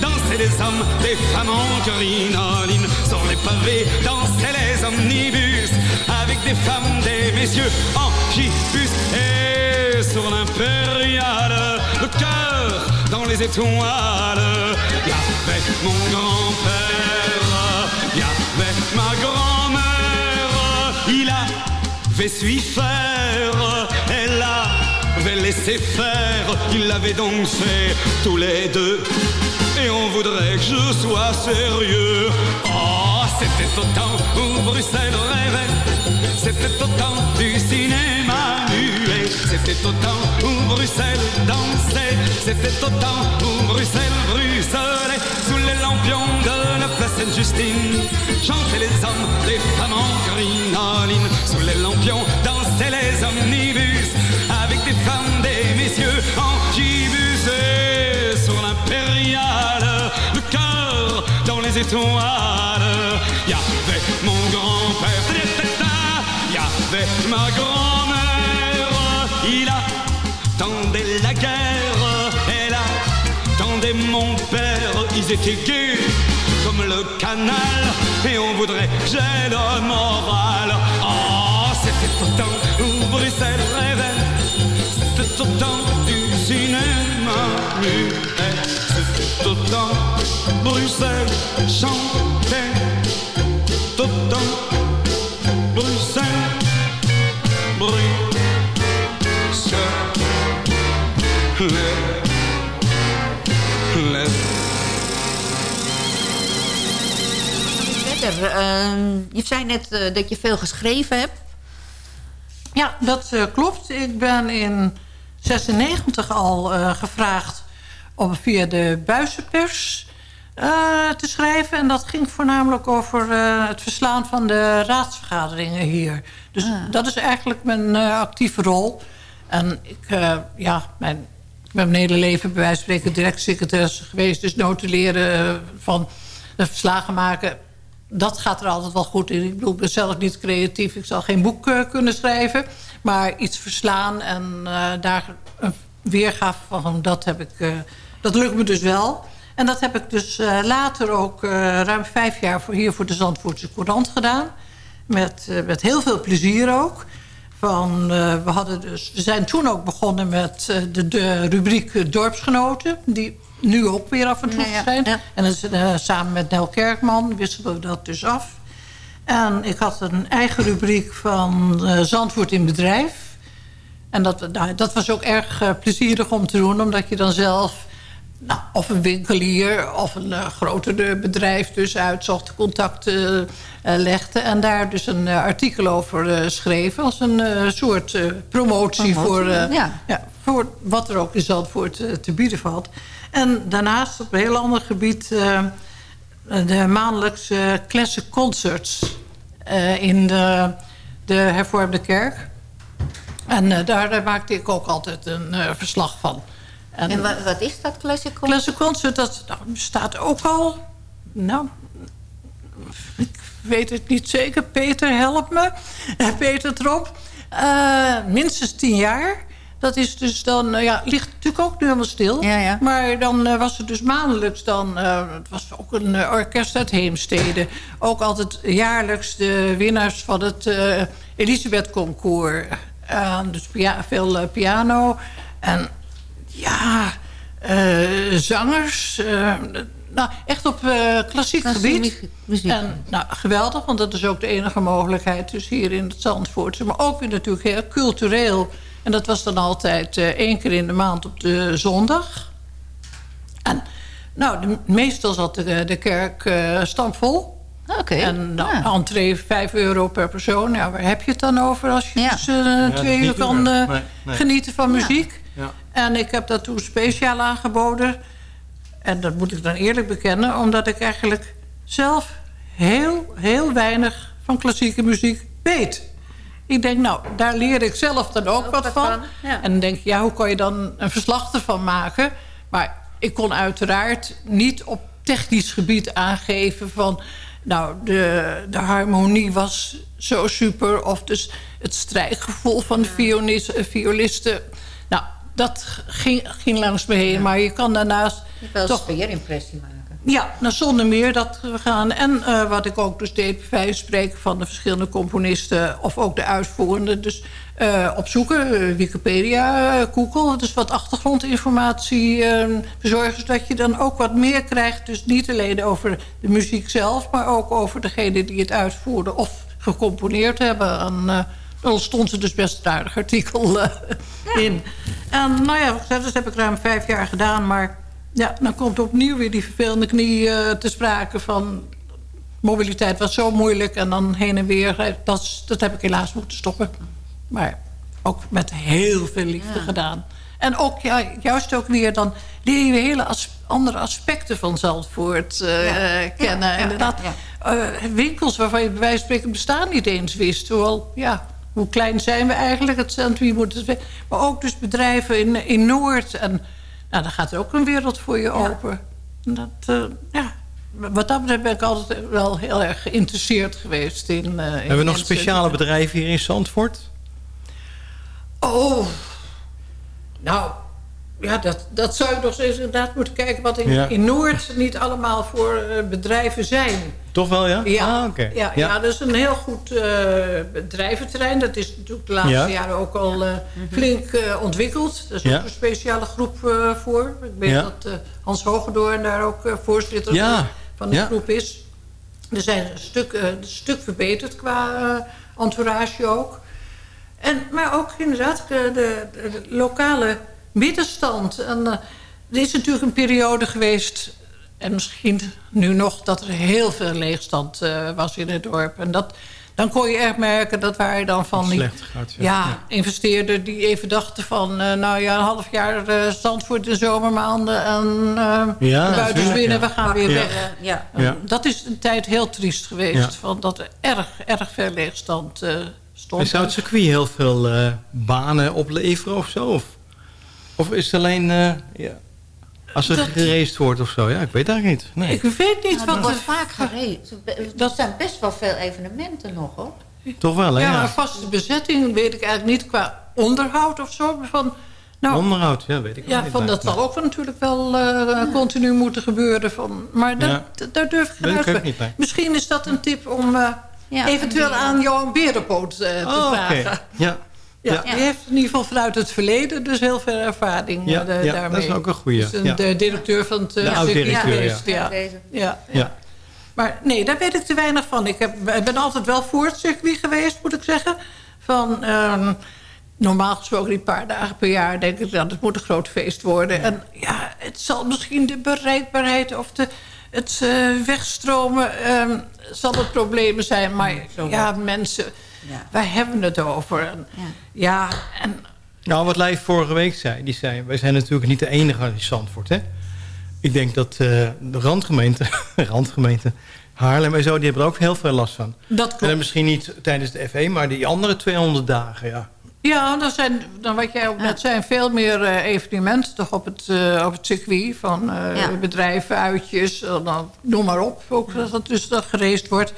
Dansaient les hommes, les femmes en crinoline. Sur les pavés dansaient les omnibus avec des femmes, des messieurs en gibus. Et sur l'impériale, le cœur dans les étoiles. Il y avait mon grand-père, y avait ma grand-mère. Il avait su faire, laissé faire, ils l'avaient donc fait tous les deux. Et on voudrait que je sois sérieux. Oh, c'était au temps où Bruxelles rêvait. C'était au temps du cinéma muet. C'était au temps où Bruxelles dansait. C'était au temps où Bruxelles bruxelait. Sous les lampions de la place Sainte-Justine. Chantaient les hommes, les femmes en crinoline. Sous les lampions dansaient les omnibus. Avec des femmes, des messieurs en gibus. Et sur l'impériale, le cœur dans les étoiles. Il y mon grand-père. Y ma grand-mère. Il attendait la guerre. Elle attendait mon père. Ils étaient gays comme le canal. Et on voudrait j'ai le moral. Oh, c'était temps où Bruxelles rêvait. C'était au temps du cinéma muet. C'était au temps Bruxelles chantait. Tout au temps Bruxelles Bruxelles Verder, eh, je zei net eh, dat je veel geschreven hebt. Ja, dat eh, klopt. Ik ben in 96 al eh, gevraagd om via de buizenpers eh, te schrijven. En dat ging voornamelijk over het verslaan van de raadsvergaderingen hier. Dus dat is eigenlijk mijn actieve rol. En ik, ja, mijn, ik ben mijn hele leven bij wijze van spreken direct secretaris geweest. Dus notuleren van de verslagen maken dat gaat er altijd wel goed in. Ik bedoel, ik ben zelf niet creatief. Ik zal geen boek eh, kunnen schrijven. Maar iets verslaan en eh, daar een weergave van, dat, heb ik, eh, dat lukt me dus wel. En dat heb ik dus later ook ruim vijf jaar voor, hier voor de Zandvoortse Courant gedaan. Met, met heel veel plezier ook. Van, we, hadden dus, we zijn toen ook begonnen met de, de rubriek Dorpsgenoten. Die nu ook weer af en toe zijn. ja. En eh, samen met Nel Kerkman wisselden we dat dus af. En ik had een eigen rubriek van eh, Zandvoort in bedrijf. En dat, nou, dat was ook erg eh, plezierig om te doen. Omdat je dan zelf nou, of een winkelier of een eh, groter bedrijf dus uitzocht, contacten eh, legde. En daar dus een artikel over schreef. Als een soort promotie, Promotie, voor, ja. ja, voor wat er ook in Zandvoort te bieden valt. En daarnaast op een heel ander gebied... eh, de maandelijkse classic concerts eh, in de, de hervormde kerk. En eh, daar maakte ik ook altijd een verslag van. En wa- wat is dat Classic Concert? Classic Concert, dat nou, bestaat ook al... Nou, ik weet het niet zeker. Peter, help me. Peter Trop. Eh, minstens tien jaar. Dat is dus dan, eh, ja, ligt natuurlijk ook nu helemaal stil. Maar dan eh, was het dus maandelijks dan, eh, het was ook een orkest uit Heemstede. Ook altijd jaarlijks de winnaars van het Elisabeth Concours. Dus pia- veel piano. En ja, zangers. nou, echt op klassiek gebied. En nou, geweldig, want dat is ook de enige mogelijkheid. Dus hier in het Zandvoortse. Maar ook weer natuurlijk heel cultureel. En dat was dan altijd eh, één keer in de maand op de zondag. En nou, de, meestal zat de, de kerk eh stampvol. Oké. En nou, ja. entree 5 euro per persoon. Ja, waar heb je het dan over als je dus eh, dat twee uur kan duur. eh, Nee, nee. genieten van muziek? Ja. En ik heb dat toen speciaal aangeboden. En dat moet ik dan eerlijk bekennen. Omdat ik eigenlijk zelf heel, heel weinig van klassieke muziek weet. Ik denk, nou, daar leer ik zelf dan ook, wat van. En dan denk je, ja, hoe kan je dan een verslag ervan maken? Maar ik kon uiteraard niet op technisch gebied aangeven van... nou, de, de harmonie was zo super... of dus het strijkgevoel van de eh, violisten. Nou, dat ging, ging langs me heen. Maar je kan daarnaast Wel een toch sfeerimpressie maken. Ja, nou, zonder meer dat we gaan. En eh, wat ik ook dus deed, bij spreken van de verschillende componisten... of ook de uitvoerenden, dus eh, opzoeken. eh, Wikipedia, Google, dus wat achtergrondinformatie eh, bezorgen... zodat je dan ook wat meer krijgt. Dus niet alleen over de muziek zelf... maar ook over degene die het uitvoerden of gecomponeerd hebben. En, dan stond er dus best een aardig artikel in. En nou ja, dat heb ik ruim vijf jaar gedaan. Maar ja, dan komt opnieuw weer die vervelende knie eh, te sprake van... mobiliteit was zo moeilijk en dan heen en weer. eh, Dat, is- dat heb ik helaas moeten stoppen. Maar ook met heel veel liefde Ja. gedaan. En ook ja, juist ook weer, dan leer je hele as- andere aspecten van Zandvoort eh, Ja. kennen. Ja, Inderdaad, winkels waarvan je bij wijze van spreken bestaan niet eens wist. Hoewel, ja, hoe klein zijn we eigenlijk, het centrum, je moet het. Maar ook dus bedrijven in, in Noord. En nou, dan gaat er ook een wereld voor je open. En Dat, eh, ja, wat dat betreft ben ik altijd wel heel erg geïnteresseerd geweest in. eh, in Hebben we nog mensen. speciale bedrijven hier in Zandvoort? Oh, nou, ja, dat, dat zou je nog eens inderdaad moeten kijken... wat in, Ja. in Noord niet allemaal voor eh, bedrijven zijn. Toch wel, ja? Ja, Ah, oké. ja, ja. dat is een heel goed eh, bedrijventerrein. Dat is natuurlijk de laatste Ja. jaren ook al eh, flink eh, ontwikkeld. Er is Ja. ook een speciale groep eh, voor. Ik weet Ja. dat eh, Hans Hogedoorn daar ook voorzitter Ja. van- de Ja. groep is. Er zijn een stuk, eh, een stuk verbeterd qua eh, entourage ook. En, maar ook inderdaad de, de, de lokale middenstand. En, eh, er is natuurlijk een periode geweest... en misschien nu nog dat er heel veel leegstand eh, was in het dorp. En dat, dan kon je echt merken dat waren dan van die Slecht gaat, ja. ja, Ja. investeerder die even dachten van... eh, nou ja, een half jaar eh Zandvoort in zomermaanden... en eh Ja, de buitens natuurlijk, binnen, ja. we gaan weer Ja. weg. Ja. Ja. Dat is een tijd heel triest geweest. Ja. Van dat er erg, erg veel leegstand eh, stond. En zou het circuit heel veel eh, banen opleveren of zo? Of, of is het alleen eh, ja, als er Dat- geraced wordt of zo? Ja, ik weet eigenlijk niet. Nee. Ik weet niet Nou, wat er wordt vaak gereden. Er zijn best wel veel evenementen nog, hoor. Toch wel, hè? Ja, Ja, maar vaste bezetting weet ik eigenlijk niet qua onderhoud of zo. Van, nou, Onderhoud, ja, weet ik ja, niet. van dat zal ook natuurlijk wel eh, continu moeten gebeuren. Van, maar dat, Ja. daar durf ik geen ook uitspraak- niet. Misschien is dat een tip om eh, Ja, eventueel aan Johan Berenpoot eh, te Oh, oké. vragen. Ja. Ja, Ja. Die heeft in ieder geval vanuit het verleden dus heel veel ervaring Ja, eh, de- ja, daarmee. dat is ook een goeie, Dus een, ja. de directeur van het eh, De oud-directeur, circuit ja. geweest, ja. Deze. Ja, Ja. Maar nee, daar weet ik te weinig van. Ik, heb, ik ben altijd wel voor het circuit geweest, moet ik zeggen. Van, ehm, normaal gesproken die paar dagen per jaar denk ik... dat het moet een groot feest worden. En ja, het zal misschien de bereikbaarheid of de, het eh, wegstromen... ehm, zal het problemen zijn. Maar zo ja, mensen, Ja. waar hebben het over? En, Ja. ja, en Nou, wat Lijf vorige week zei, die zei... wij zijn natuurlijk niet de enige in Zandvoort, hè? Ik denk dat eh, de randgemeente, randgemeente Haarlem en zo... die hebben er ook heel veel last van. dat En dan klopt. misschien niet tijdens de FE, maar die andere 200 dagen, ja. Ja, er zijn, dan wat jij ook net zei, veel meer eh, evenementen toch op het, eh, op het circuit. Van eh, Ja. bedrijven, uitjes, dan, noem maar op. Ook dat het dus dat gereest wordt.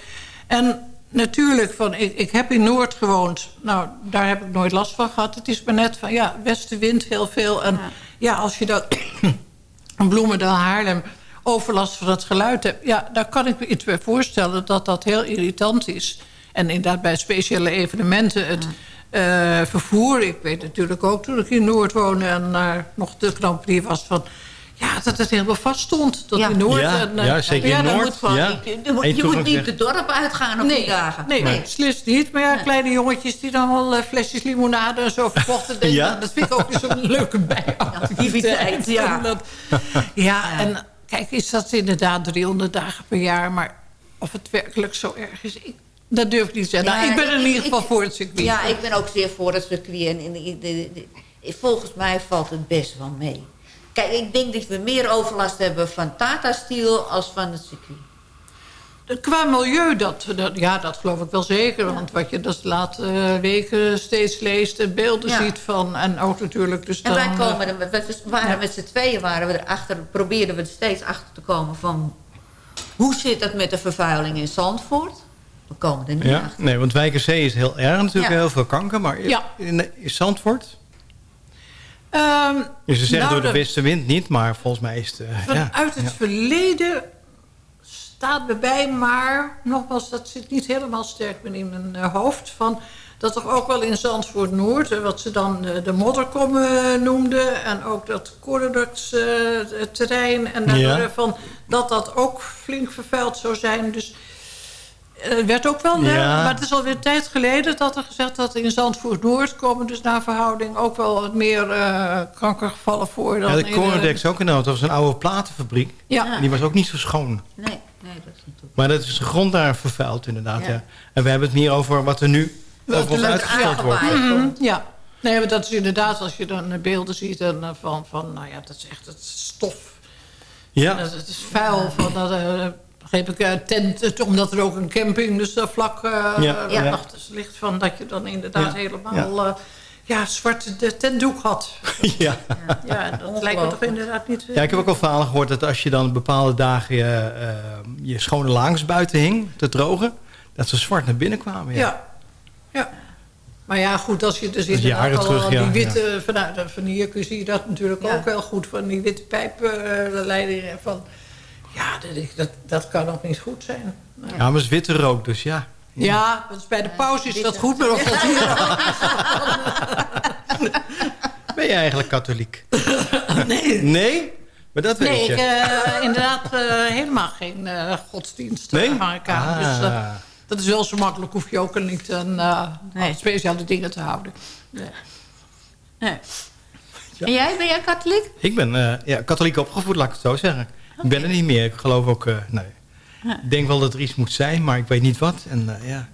En natuurlijk, van, ik, ik heb in Noord gewoond. Nou, daar heb ik nooit last van gehad. Het is maar net van, ja, westenwind heel veel. En ja, als je dat Bloemendaal, Haarlem overlast van het geluid hebt... ja, daar kan ik me iets bij voorstellen dat dat heel irritant is. En inderdaad bij speciale evenementen... het eh, vervoer, ik weet natuurlijk ook toen ik in Noord woonde... en daar nog de Grand Prix was van... ja, dat het helemaal vast stond tot Ja. in Noord. Ja, en, eh, ja, zeker in dat Noord. moet gewoon ja. Je, je moet- je niet weg. het dorp uitgaan op die dagen. nee, nee, beslist niet. Maar ja, kleine jongetjes die dan wel eh, flesjes limonade en zo verkochten. Ja? nou, Dat vind ik ook zo'n leuke bijactiviteit. Activiteit, ja. En dat- ja, en kijk, is dat inderdaad 300 dagen per jaar. Maar of het werkelijk zo erg is, ik, dat durf ik niet te zeggen. Ja, nou, ik ben in ieder geval voor het circuit. Ja, ik ben ook zeer voor het circuit. En, en de- de- de- volgens mij valt het best wel mee. Kijk, ik denk dat we meer overlast hebben van Tata Steel als van het circuit. Qua milieu, dat, dat, ja, dat geloof ik wel zeker. Want wat je dus de laatste weken steeds leest en beelden Ja. ziet van... en ook natuurlijk dus En dan... wij eh, komen er, we waren Ja. met z'n tweeën waren we erachter, probeerden we er steeds achter te komen van... hoe zit het met de vervuiling in Zandvoort? We komen er niet Ja, achter. nee, want Wijkerzee is heel erg natuurlijk, Ja. heel veel kanker. Maar Ja. in, in Zandvoort? Ehm, Dus ze zeggen nou, door de westenwind niet, maar volgens mij is het... eh, ja, Vanuit het ja. verleden staat me bij, maar nogmaals, dat zit niet helemaal sterk meer in mijn eh, hoofd. Van, dat toch ook wel in Zandvoort Noord, eh, wat ze dan eh, de modderkom eh, noemden. En ook dat Corridors eh, terrein. En daardoor Ja. van, dat dat ook flink vervuild zou zijn. Dus Er werd ook wel, eh, Ja. maar het is alweer een tijd geleden dat er gezegd dat in Zandvoort Noord komen dus naar verhouding ook wel wat meer eh, kankergevallen voor dan Ja, de in, eh, Corodex ook inderdaad. Dat was een oude platenfabriek. Ja. En die was ook niet zo schoon. Nee, nee, dat is natuurlijk... Maar dat is de grond daar vervuild inderdaad. Ja. Ja. En we hebben het meer over wat er nu Wat over ons uitgesteld wordt. Mhm, Ja. Nee, maar dat is inderdaad, als je dan eh, beelden ziet en, eh, van, van, nou ja, dat is echt het stof. Ja. En dat, het is vuil. Van, dat, eh, begreep ik, eh, tent, omdat er ook een camping dus daar vlak eh Ja, ja, ja. achter ligt van, dat je dan inderdaad Ja, helemaal ja. ja, zwarte de tentdoek had. Ja. Ja, dat lijkt me toch inderdaad niet... eh, ja, ik heb ook al verhalen gehoord dat als je dan bepaalde dagen je, eh, je schone laars buiten hing te drogen, dat ze zwart naar binnen kwamen. Ja. Ja. ja. Maar ja, goed, als je dus inderdaad jaren al terug, die ja, witte... Vanuit, van hier kun je dat natuurlijk Ja. ook wel goed. Van die witte pijpleidingen. van, ja, dat, dat, dat kan ook niet goed zijn. Nou, Ja, maar het is witte rook, dus ja. Ja, dus bij de pauze is dat goed, maar of dat hier Ben je eigenlijk katholiek? Nee. Nee? Maar dat weet Nee, je. ik, eh, inderdaad eh, helemaal geen eh, godsdienst. Nee? ik. Ah. Dus dat is wel zo makkelijk. Hoef je ook niet aan eh, aan speciale dingen te houden. Nee. Nee. En jij, ben jij katholiek? Ik ben eh, ja, katholiek opgevoed, laat ik het zo zeggen. Ik ben er niet meer. Ik geloof ook... eh, nee. Ja. Ik denk wel dat er iets moet zijn, maar ik weet niet wat. En eh, ja...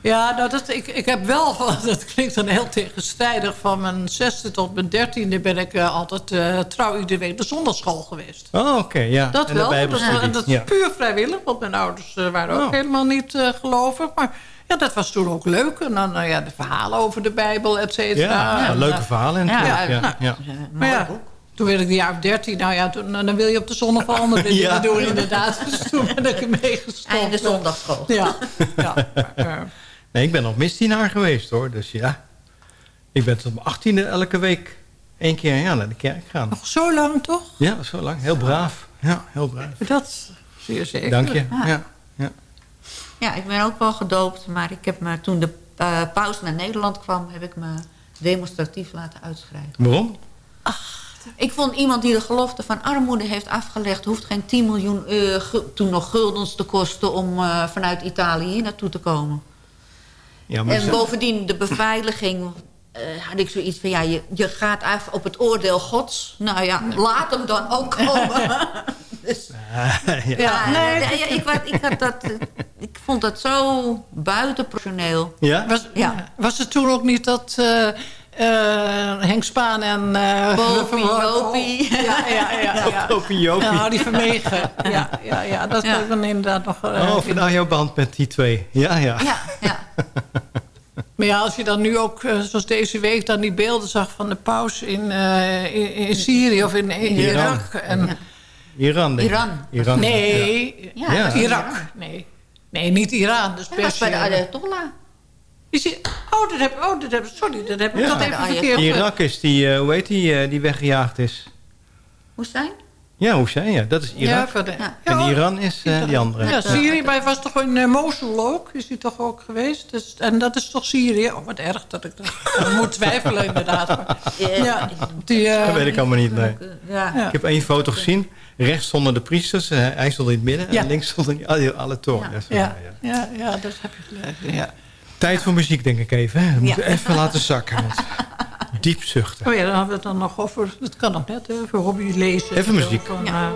Ja, nou, dat, ik, ik heb wel, dat klinkt dan heel tegenstrijdig... van mijn zesde tot mijn dertiende ben ik eh, altijd trouw iedere week de zondagschool geweest. Oh, oké, ja. Dat en wel, dat, dat ja. puur vrijwillig, want mijn ouders waren ook Oh. helemaal niet gelovig. Maar ja, dat was toen ook leuk. En dan nou ja, de verhalen over de Bijbel, et cetera. Ja, leuke verhalen ja, Ja, nou, ja. maar ja, toen werd ik een jaar of dertien. Nou ja, toen, dan wil je op de wel andere dingen Ja. doen inderdaad. Dus toen ben ik ermee gestopt. Einde zondagschool. Ja, ja. maar, eh, Nee, ik ben nog misdienaar geweest hoor. Dus ja. Ik ben tot mijn achttiende elke week één keer ja, naar de kerk gaan. nog zo lang toch? Ja, zo lang. Heel braaf. Ja, heel braaf. Dat zeer zeker. Dank je. Ja. Ja. Ja, ik ben ook wel gedoopt. Maar ik heb me, toen de eh, paus naar Nederland kwam... heb ik me demonstratief laten uitschrijven. Waarom? Ik vond iemand die de gelofte van armoede heeft afgelegd... hoeft geen 10 miljoen gu- toen nog guldens te kosten... om eh, vanuit Italië hier naartoe te komen. Ja, maar En bovendien de beveiliging... eh, had ik zoiets van, ja, je, je gaat af op het oordeel gods. Nou ja, laat hem dan ook komen. dus, ja. ja, nee, ja, ik, wa- ik, had dat, ik vond dat zo buitenproportioneel. Ja? Was, Ja. was het toen ook niet dat Henk Spaan en... eh Bopie, Jopie. Ja, ja, ja. ja, Jopie. Ja, die Vermegen. Ja, ja, ja dat Ja. ik dan inderdaad nog... eh, Oh, vandaar jouw band met die twee. Ja, ja. Ja, ja. Maar ja, als je dan nu ook, eh, zoals deze week... dan die beelden zag van de paus in, eh, in, in Syrië of in, in Iran. Irak. En, Iran, denk ik. Iran. Iran. Nee, Ja, dat Irak. Nee. nee, niet Iran. Dus Hij was bij de. Ayatollah. Is hij- Oh, dat heb, oh, dat heb, sorry, dat heb ik Ja. dat even verkeerd. Irak is die, eh, hoe heet die, eh, die weggejaagd is? Hussein? Ja, Hussein, ja. Dat is Ja, Irak. voor de, Ja. En Iran is eh, die andere. Ja, Syrië, maar hij was toch in Mosul ook? Is hij toch ook geweest? Dus, en dat is toch Syrië? Oh, wat erg dat ik dat moet twijfelen inderdaad. Maar, Ja. ja, die, Dat weet ik allemaal niet, nee. Ja. Ja. Ik heb één foto gezien. Rechts stonden de priesters. hij stond in het midden. Ja. En links stonden alle, alle torens. ja, ja, ja, dat heb je gelijk. Ja. Tijd voor muziek, denk ik even. Hè. We moeten even laten zakken. Want diep zuchten. Oh ja, dan hebben we het dan nog over... Dat kan nog net, hè, voor hobby lezen. Even muziek. Van, Ja.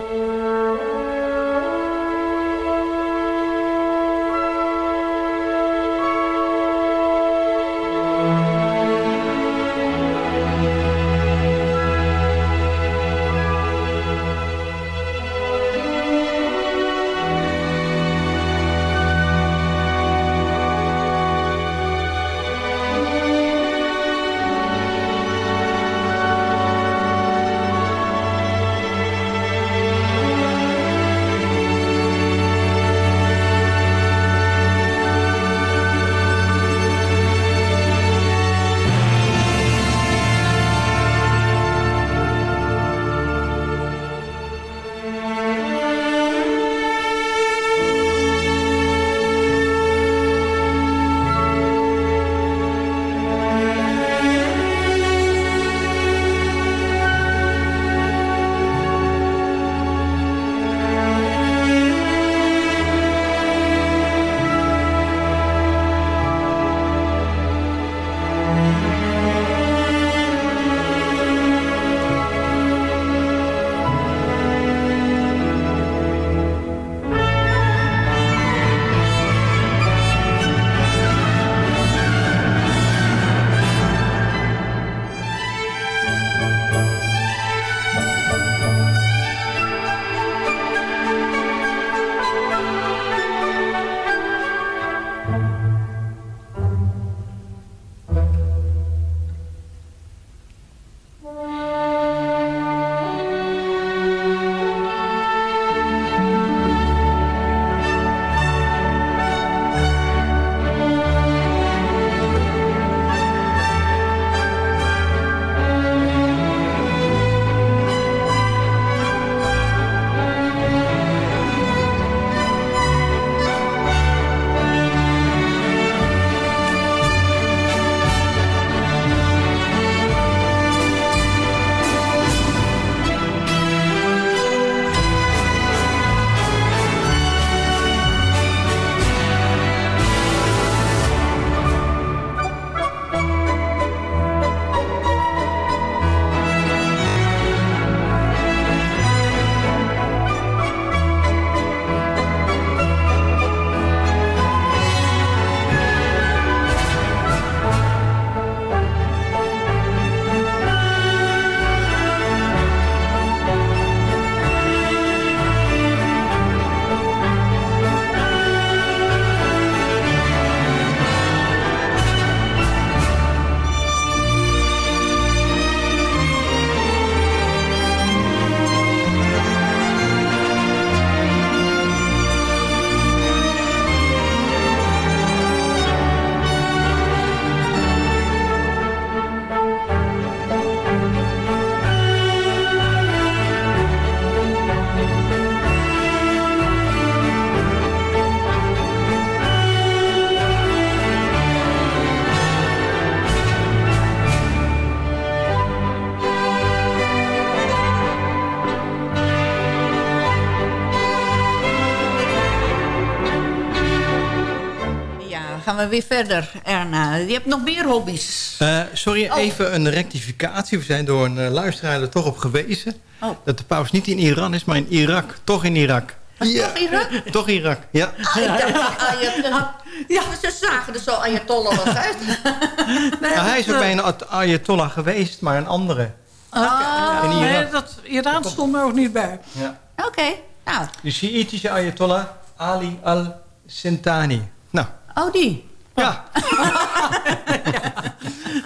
We weer verder, Erna. Je hebt nog meer hobby's. Eh, sorry, Oh. even een rectificatie. We zijn door een eh, luisteraar er toch op gewezen... Oh. dat de paus niet in Iran is, maar in Irak. Toch in Irak. Ja. Toch Irak? Toch Irak, ja. Ah, ik dacht, Ayatollah. Ja, ze zagen er zo Ayatollah wat uit. Nou, hij is ook bij een Ayat- Ayatollah geweest, maar een andere. Ah, In Irak. nee, dat, Iran stond er ook niet bij. Ja. Oké, nou. De Shiïtische Ayatollah Ali al-Sintani. Nou, Oh, die. ja.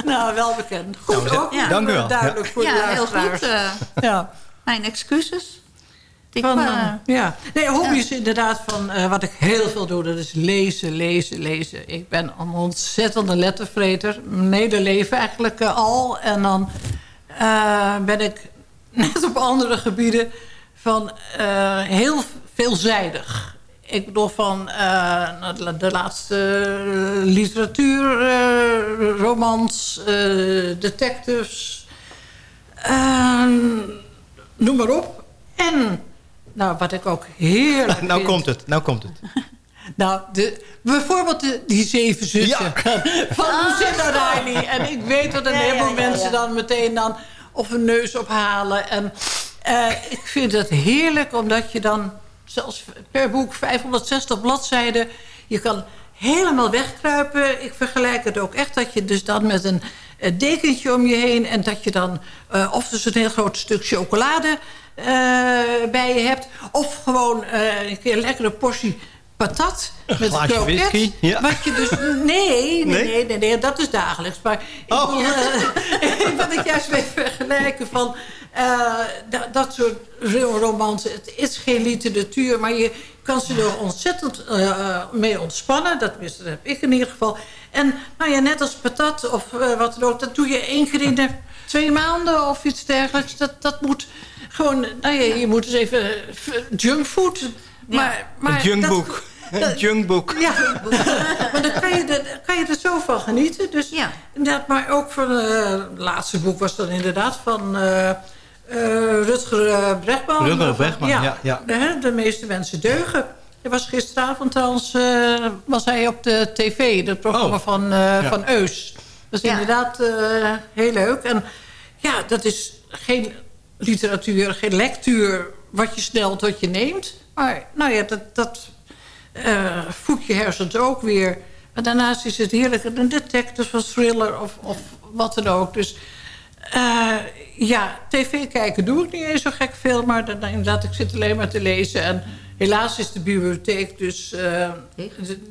Nou, wel bekend. Goed, Nou, ook ja. dank u wel. duidelijk Ja. voor de Ja, heel goed. eh, Ja. mijn excuses. Ik, Van, eh, eh, ja. Nee, hobby is inderdaad van eh, wat ik heel veel doe. Dat is lezen, lezen, lezen. Ik ben een ontzettende lettervreter. Mijn hele leven eigenlijk al. En dan eh, ben ik net op andere gebieden van eh, heel veelzijdig. Ik bedoel van eh, de- de laatste eh, literatuur, eh, romans, eh, detectives... Ehm, noem maar op. En, nou, wat ik ook heerlijk Nou vind... komt het, nou komt het. Nou, de, bijvoorbeeld de, die zeven zussen van Lucinda Riley. En ik weet dat een Ja, heleboel ja, mensen ja. dan meteen dan of een neus ophalen. En eh, ik vind het heerlijk, omdat je dan zelfs per boek 560 bladzijden... je kan helemaal wegkruipen. Ik vergelijk het ook echt dat je dus dan met een eh, dekentje om je heen... en dat je dan eh, of dus een heel groot stuk chocolade eh, bij je hebt... of gewoon een keer een lekkere portie patat met een glaasje kroket. whisky, ja. Wat je dus... Nee, nee, Nee? nee, nee, nee, dat is dagelijks. Maar ik Oh. ik wil het juist mee vergelijken van... eh, dat, dat soort romans. Het is geen literatuur, maar je kan ze er ontzettend eh, mee ontspannen. Dat, dat heb ik in ieder geval. En nou ja, net als patat of eh, wat dan ook... dat doe je één keer in de twee maanden of iets dergelijks. Dat, dat moet gewoon... Nou ja, je moet eens even... eh, junkfood... Maar, maar Een junkboek. Een junkboek. ja, maar dan kan je, er, kan je er zo van genieten. Dus Ja. maar ook van eh, het laatste boek was dan inderdaad van eh, eh, Rutger eh, Bregman. Rutger Bregman, ja, ja. De, de meeste mensen deugen. Er was gisteravond trouwens eh, was hij op de tv, het programma Oh. van, eh, Ja. van Eus. Dat is Ja. inderdaad eh, heel leuk. En ja, dat is geen literatuur, geen lectuur wat je snel tot je neemt. Maar nou ja, dat, dat eh voedt je hersens ook weer. En daarnaast is het heerlijk een detective of thriller of, of wat dan ook. Dus eh, ja, tv kijken doe ik niet eens zo gek veel. Maar dan, inderdaad, ik zit alleen maar te lezen. En helaas is de bibliotheek dus... eh,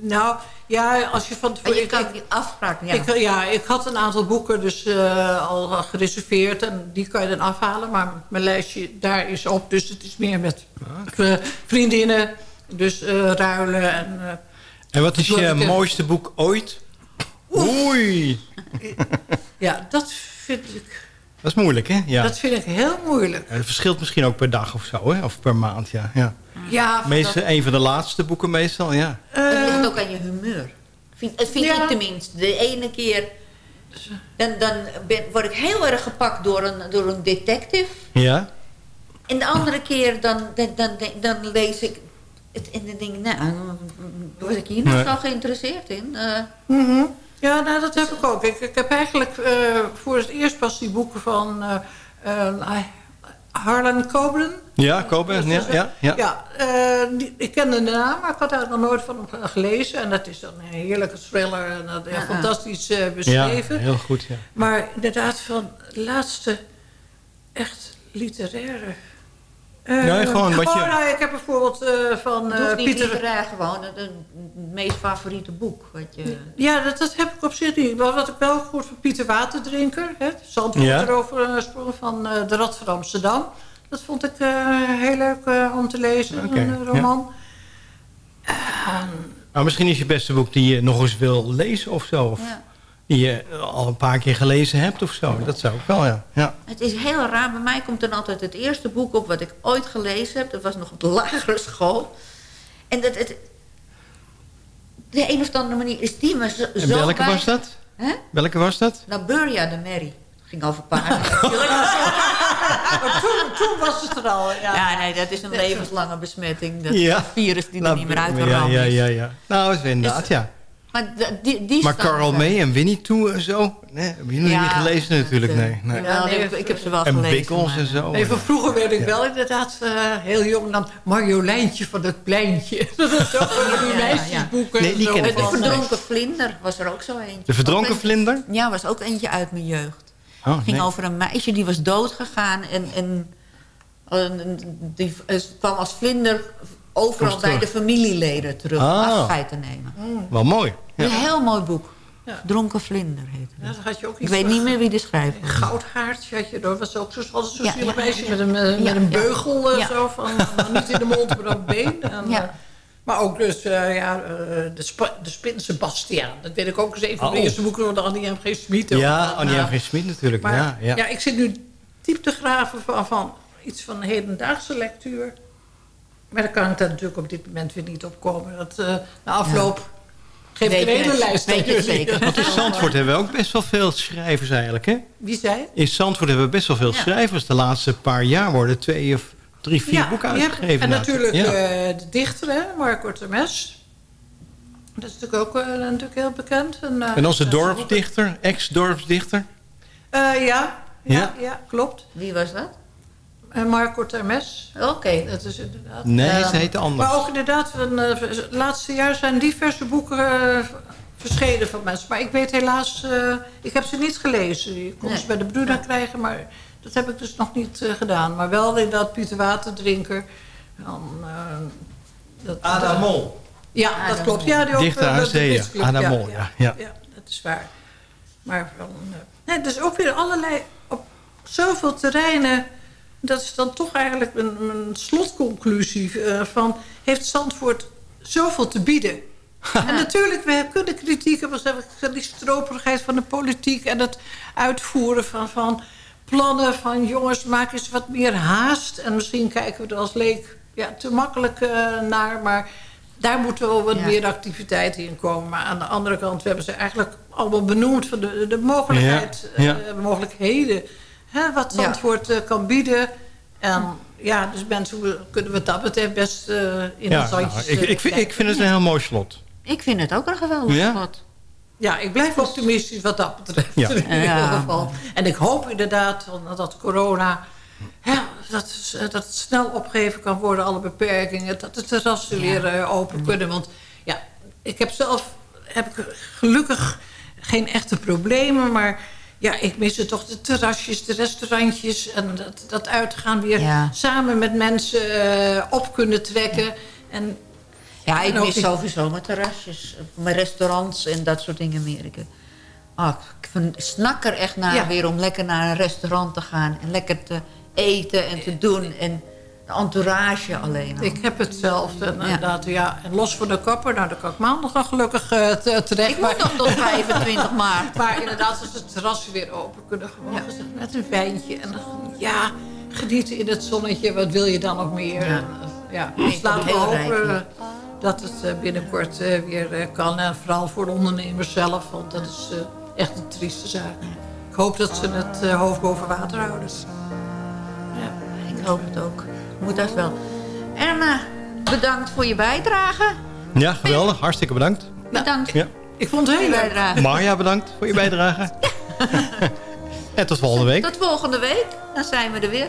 nou, ja, als je van En tevoren... je ik- kan die afspraken, ja. ik, ja, ik had een aantal boeken dus eh, al gereserveerd. En die kan je dan afhalen. Maar mijn lijstje daar is op. Dus het is meer met eh, vriendinnen. Dus eh, ruilen. En, eh, En wat is je mooiste boek ooit? Oei. ja, dat vind ik, Dat is moeilijk, hè? Ja. dat vind ik heel moeilijk. Het verschilt misschien ook per dag of zo, hè? Of per maand, ja. ja. Ja, Meestal dat- een van de laatste boeken meestal, ja. Het ligt eh, ook aan je humeur. Vind, dat vind Ja. ik tenminste. De ene keer... Dan, dan ben, word ik heel erg gepakt door een, door een detective. Ja? En de andere keer dan, dan, dan, dan lees ik... Het, en dan denk ik, nou, word ik hier nou Nee. zo geïnteresseerd in? Eh, Mhm. Ja, nou, dat heb ik ook. Ik, ik heb eigenlijk eh, voor het eerst pas die boeken van eh eh, Harlan Coben. Ja, Koben, ja, ja, ja. Ja, eh, die- ik kende de naam, maar ik had daar nog nooit van hem gelezen. En dat is dan een heerlijke thriller en dat, ja, fantastisch eh, Ja, beschreven. heel goed, ja. Maar inderdaad, van de laatste echt literaire... Eh, Nee, gewoon wat je- Oh, nou, ik heb bijvoorbeeld eh, van het eh, hoeft niet Pieter... gewoon. Het, het meest favoriete boek. Wat je, Ja, dat, dat heb ik op zich niet. Maar wat ik wel goed van Pieter Waterdrinker, hè, Zandvoort Ja. erover eh, sprong van eh, De Rad van Amsterdam. Dat vond ik eh, heel leuk eh, om te lezen, een eh, roman. Maar misschien is je beste boek die je nog eens wil lezen of zo. Of Ja. Die je al een paar keer gelezen hebt of zo. Dat zou ook wel, ja. ja. Het is heel raar. Bij mij komt dan altijd het eerste boek op wat ik ooit gelezen heb. Dat was nog op de lagere school. En dat het... De een of andere manier is die me zo, En welke bij- was dat? Hè? Welke was dat? Nou, Buria de Mary. ging over paarden. Maar toen, toen was het er al, ja. Ja, nee, dat is een levenslange besmetting. Dat Ja. virus die er Nou, niet meer uit te ja, ja, ja, ja. Nou, is inderdaad, ja. Maar die, die Maar staan Carl. May en Winnie Toe en zo? Nee, hebben jullie Ja, niet gelezen natuurlijk? eh, Nee. nee. Ja, ik, ik heb ze wel En gelezen. Bikkels maar- en zo. Nee, van vroeger werd ik wel inderdaad eh, heel jong dan Marjoleintje van het pleintje. Dat is ook van die meisjesboeken. Nee, en die zo. ken ik De verdronken vlinder was er ook zo eentje. De verdronken een- vlinder? Ja, was ook eentje uit mijn jeugd. Oh, Het ging nee. over een meisje die was doodgegaan. En, en, en die eh, kwam als vlinder overal Komt bij terug. de familieleden terug Ah. afscheid te nemen. Wel mooi. Ja. Een heel mooi boek. Ja. Dronken vlinder heette Ja, het. dat had je ook Ik iets weet van- niet meer wie de schrijver was. Goudhaartje had je, dat was ook zo, altijd zo'n Ja, ja, meisje ja. met een, Ja, met een beugel eh, Ja. zo van, niet in de mond, maar op het been. En, Ja. eh, maar ook dus, eh, ja, eh, de, Sp de Spin Sebastiaan. Dat weet ik ook eens een van de Oh. eerste boeken van Annie M. G. Smit. Ja, Van, Annie M. G. Smit natuurlijk. Maar ja, ja. ja, ik zit nu diep te graven van, van iets van hedendaagse lectuur. Maar daar kan ik dan natuurlijk op dit moment weer niet op komen. Dat, eh, na afloop geef ik Weet een hele lijst aan jullie. zeker. Want in Zandvoort hebben we ook best wel veel schrijvers eigenlijk, hè? Wie zei? In Zandvoort hebben we best wel veel Ja. schrijvers. De laatste paar jaar worden twee of drie, vier boeken ja, uitgegeven. En natuurlijk Ja. eh, de dichter, hè, Marco Termes. Dat is natuurlijk ook eh, natuurlijk heel bekend. En, en onze dorpsdichter, ex-dorpsdichter. Eh, ja, ja, Ja? ja. klopt. Wie was dat? Eh, Marco Termes. Oké. Dat is inderdaad... Nee, eh, ze heette anders. Maar ook inderdaad, van, eh, het laatste jaar zijn diverse boeken eh, verschenen van mensen. Maar ik weet helaas, eh, ik heb ze niet gelezen. Je kon Nee. ze bij de Bruna krijgen, maar dat heb ik dus nog niet eh, gedaan. Maar wel inderdaad Pieter Waterdrinker. Dan, eh, dat, Ada Mol. Ja, dat klopt. Ja, die ook, Dichter eh, aan de zee, ja. Ja, ja. ja, dat is waar. Maar van, eh, nee, dus ook weer allerlei, op zoveel terreinen... dat is dan toch eigenlijk een, een slotconclusie eh, van... heeft Zandvoort zoveel te bieden? en natuurlijk, we kunnen kritiek hebben... die stroperigheid van de politiek... en het uitvoeren van, van plannen van... jongens, maak eens wat meer haast. En misschien kijken we er als leek ja, te makkelijk eh, naar... maar daar moet wel wat Ja. meer activiteit in komen. Maar aan de andere kant we hebben ze eigenlijk allemaal benoemd... van de, de mogelijkheid, Ja, eh, mogelijkheden... Hè, wat. Zandvoort eh, kan bieden... En ja, dus mensen kunnen wat dat betreft best eh, in Ja, de zandjes... nou, ik, eh, ik, vind, ik vind het een heel mooi slot. Ik vind het ook een geweldig Ja? slot. Ja, ik blijf optimistisch wat dat betreft. Ja. In ieder geval. En ik hoop inderdaad dat- corona... Ja, dat, dat het snel opgegeven kan worden, alle beperkingen. Dat de terrassen Ja. weer open kunnen. Want ja, ik heb zelf heb ik gelukkig geen echte problemen. Maar ja, ik mis toch de terrasjes, de restaurantjes. En dat, dat uitgaan weer Ja. samen met mensen eh, op kunnen trekken. En Ja, ik En mis sowieso mijn terrasjes, mijn restaurants en dat soort dingen meer. Ik, ah, ik snak er echt naar Ja. weer om lekker naar een restaurant te gaan. En lekker te eten en te doen. En de entourage alleen al. Ik heb hetzelfde, Ja. inderdaad. Ja. En los van de kapper, nou, daar kan ik maandag nog gelukkig te- terecht. Ik moet nog tot 25 maart. Maar inderdaad, als de terrassen weer open kunnen, gewoon met een wijntje. En dan, ja, genieten in het zonnetje. Wat wil je dan nog meer? Ja. Ja, dus laten we hopen dat het eh, binnenkort eh, weer kan. En vooral voor de ondernemers zelf, want dat is echt een trieste zaak. Ik hoop dat ze het hoofd boven water houden. Ja. Ik hoop het ook. Moet dat wel. Erna, bedankt voor je bijdrage. Ja, geweldig. Hartstikke bedankt. Bedankt Ja. Ik vond het heel je leuk. bijdrage. Marja, bedankt voor je bijdrage. en tot volgende week. Tot volgende week. Dan zijn we er weer.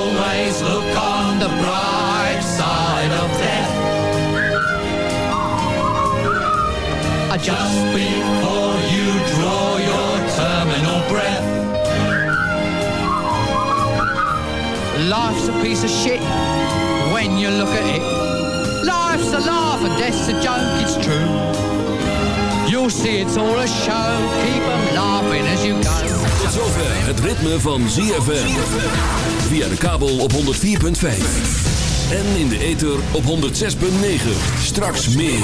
Just before you draw your terminal breath. Life's a piece of shit when you look at it. Life's a laugh and death's a joke, it's true. You'll see it's all a show, keep 'em laughing as you go. Tot zover het ritme van ZFM. Via de kabel op 104.5. En in de ether op 106.9. Straks meer.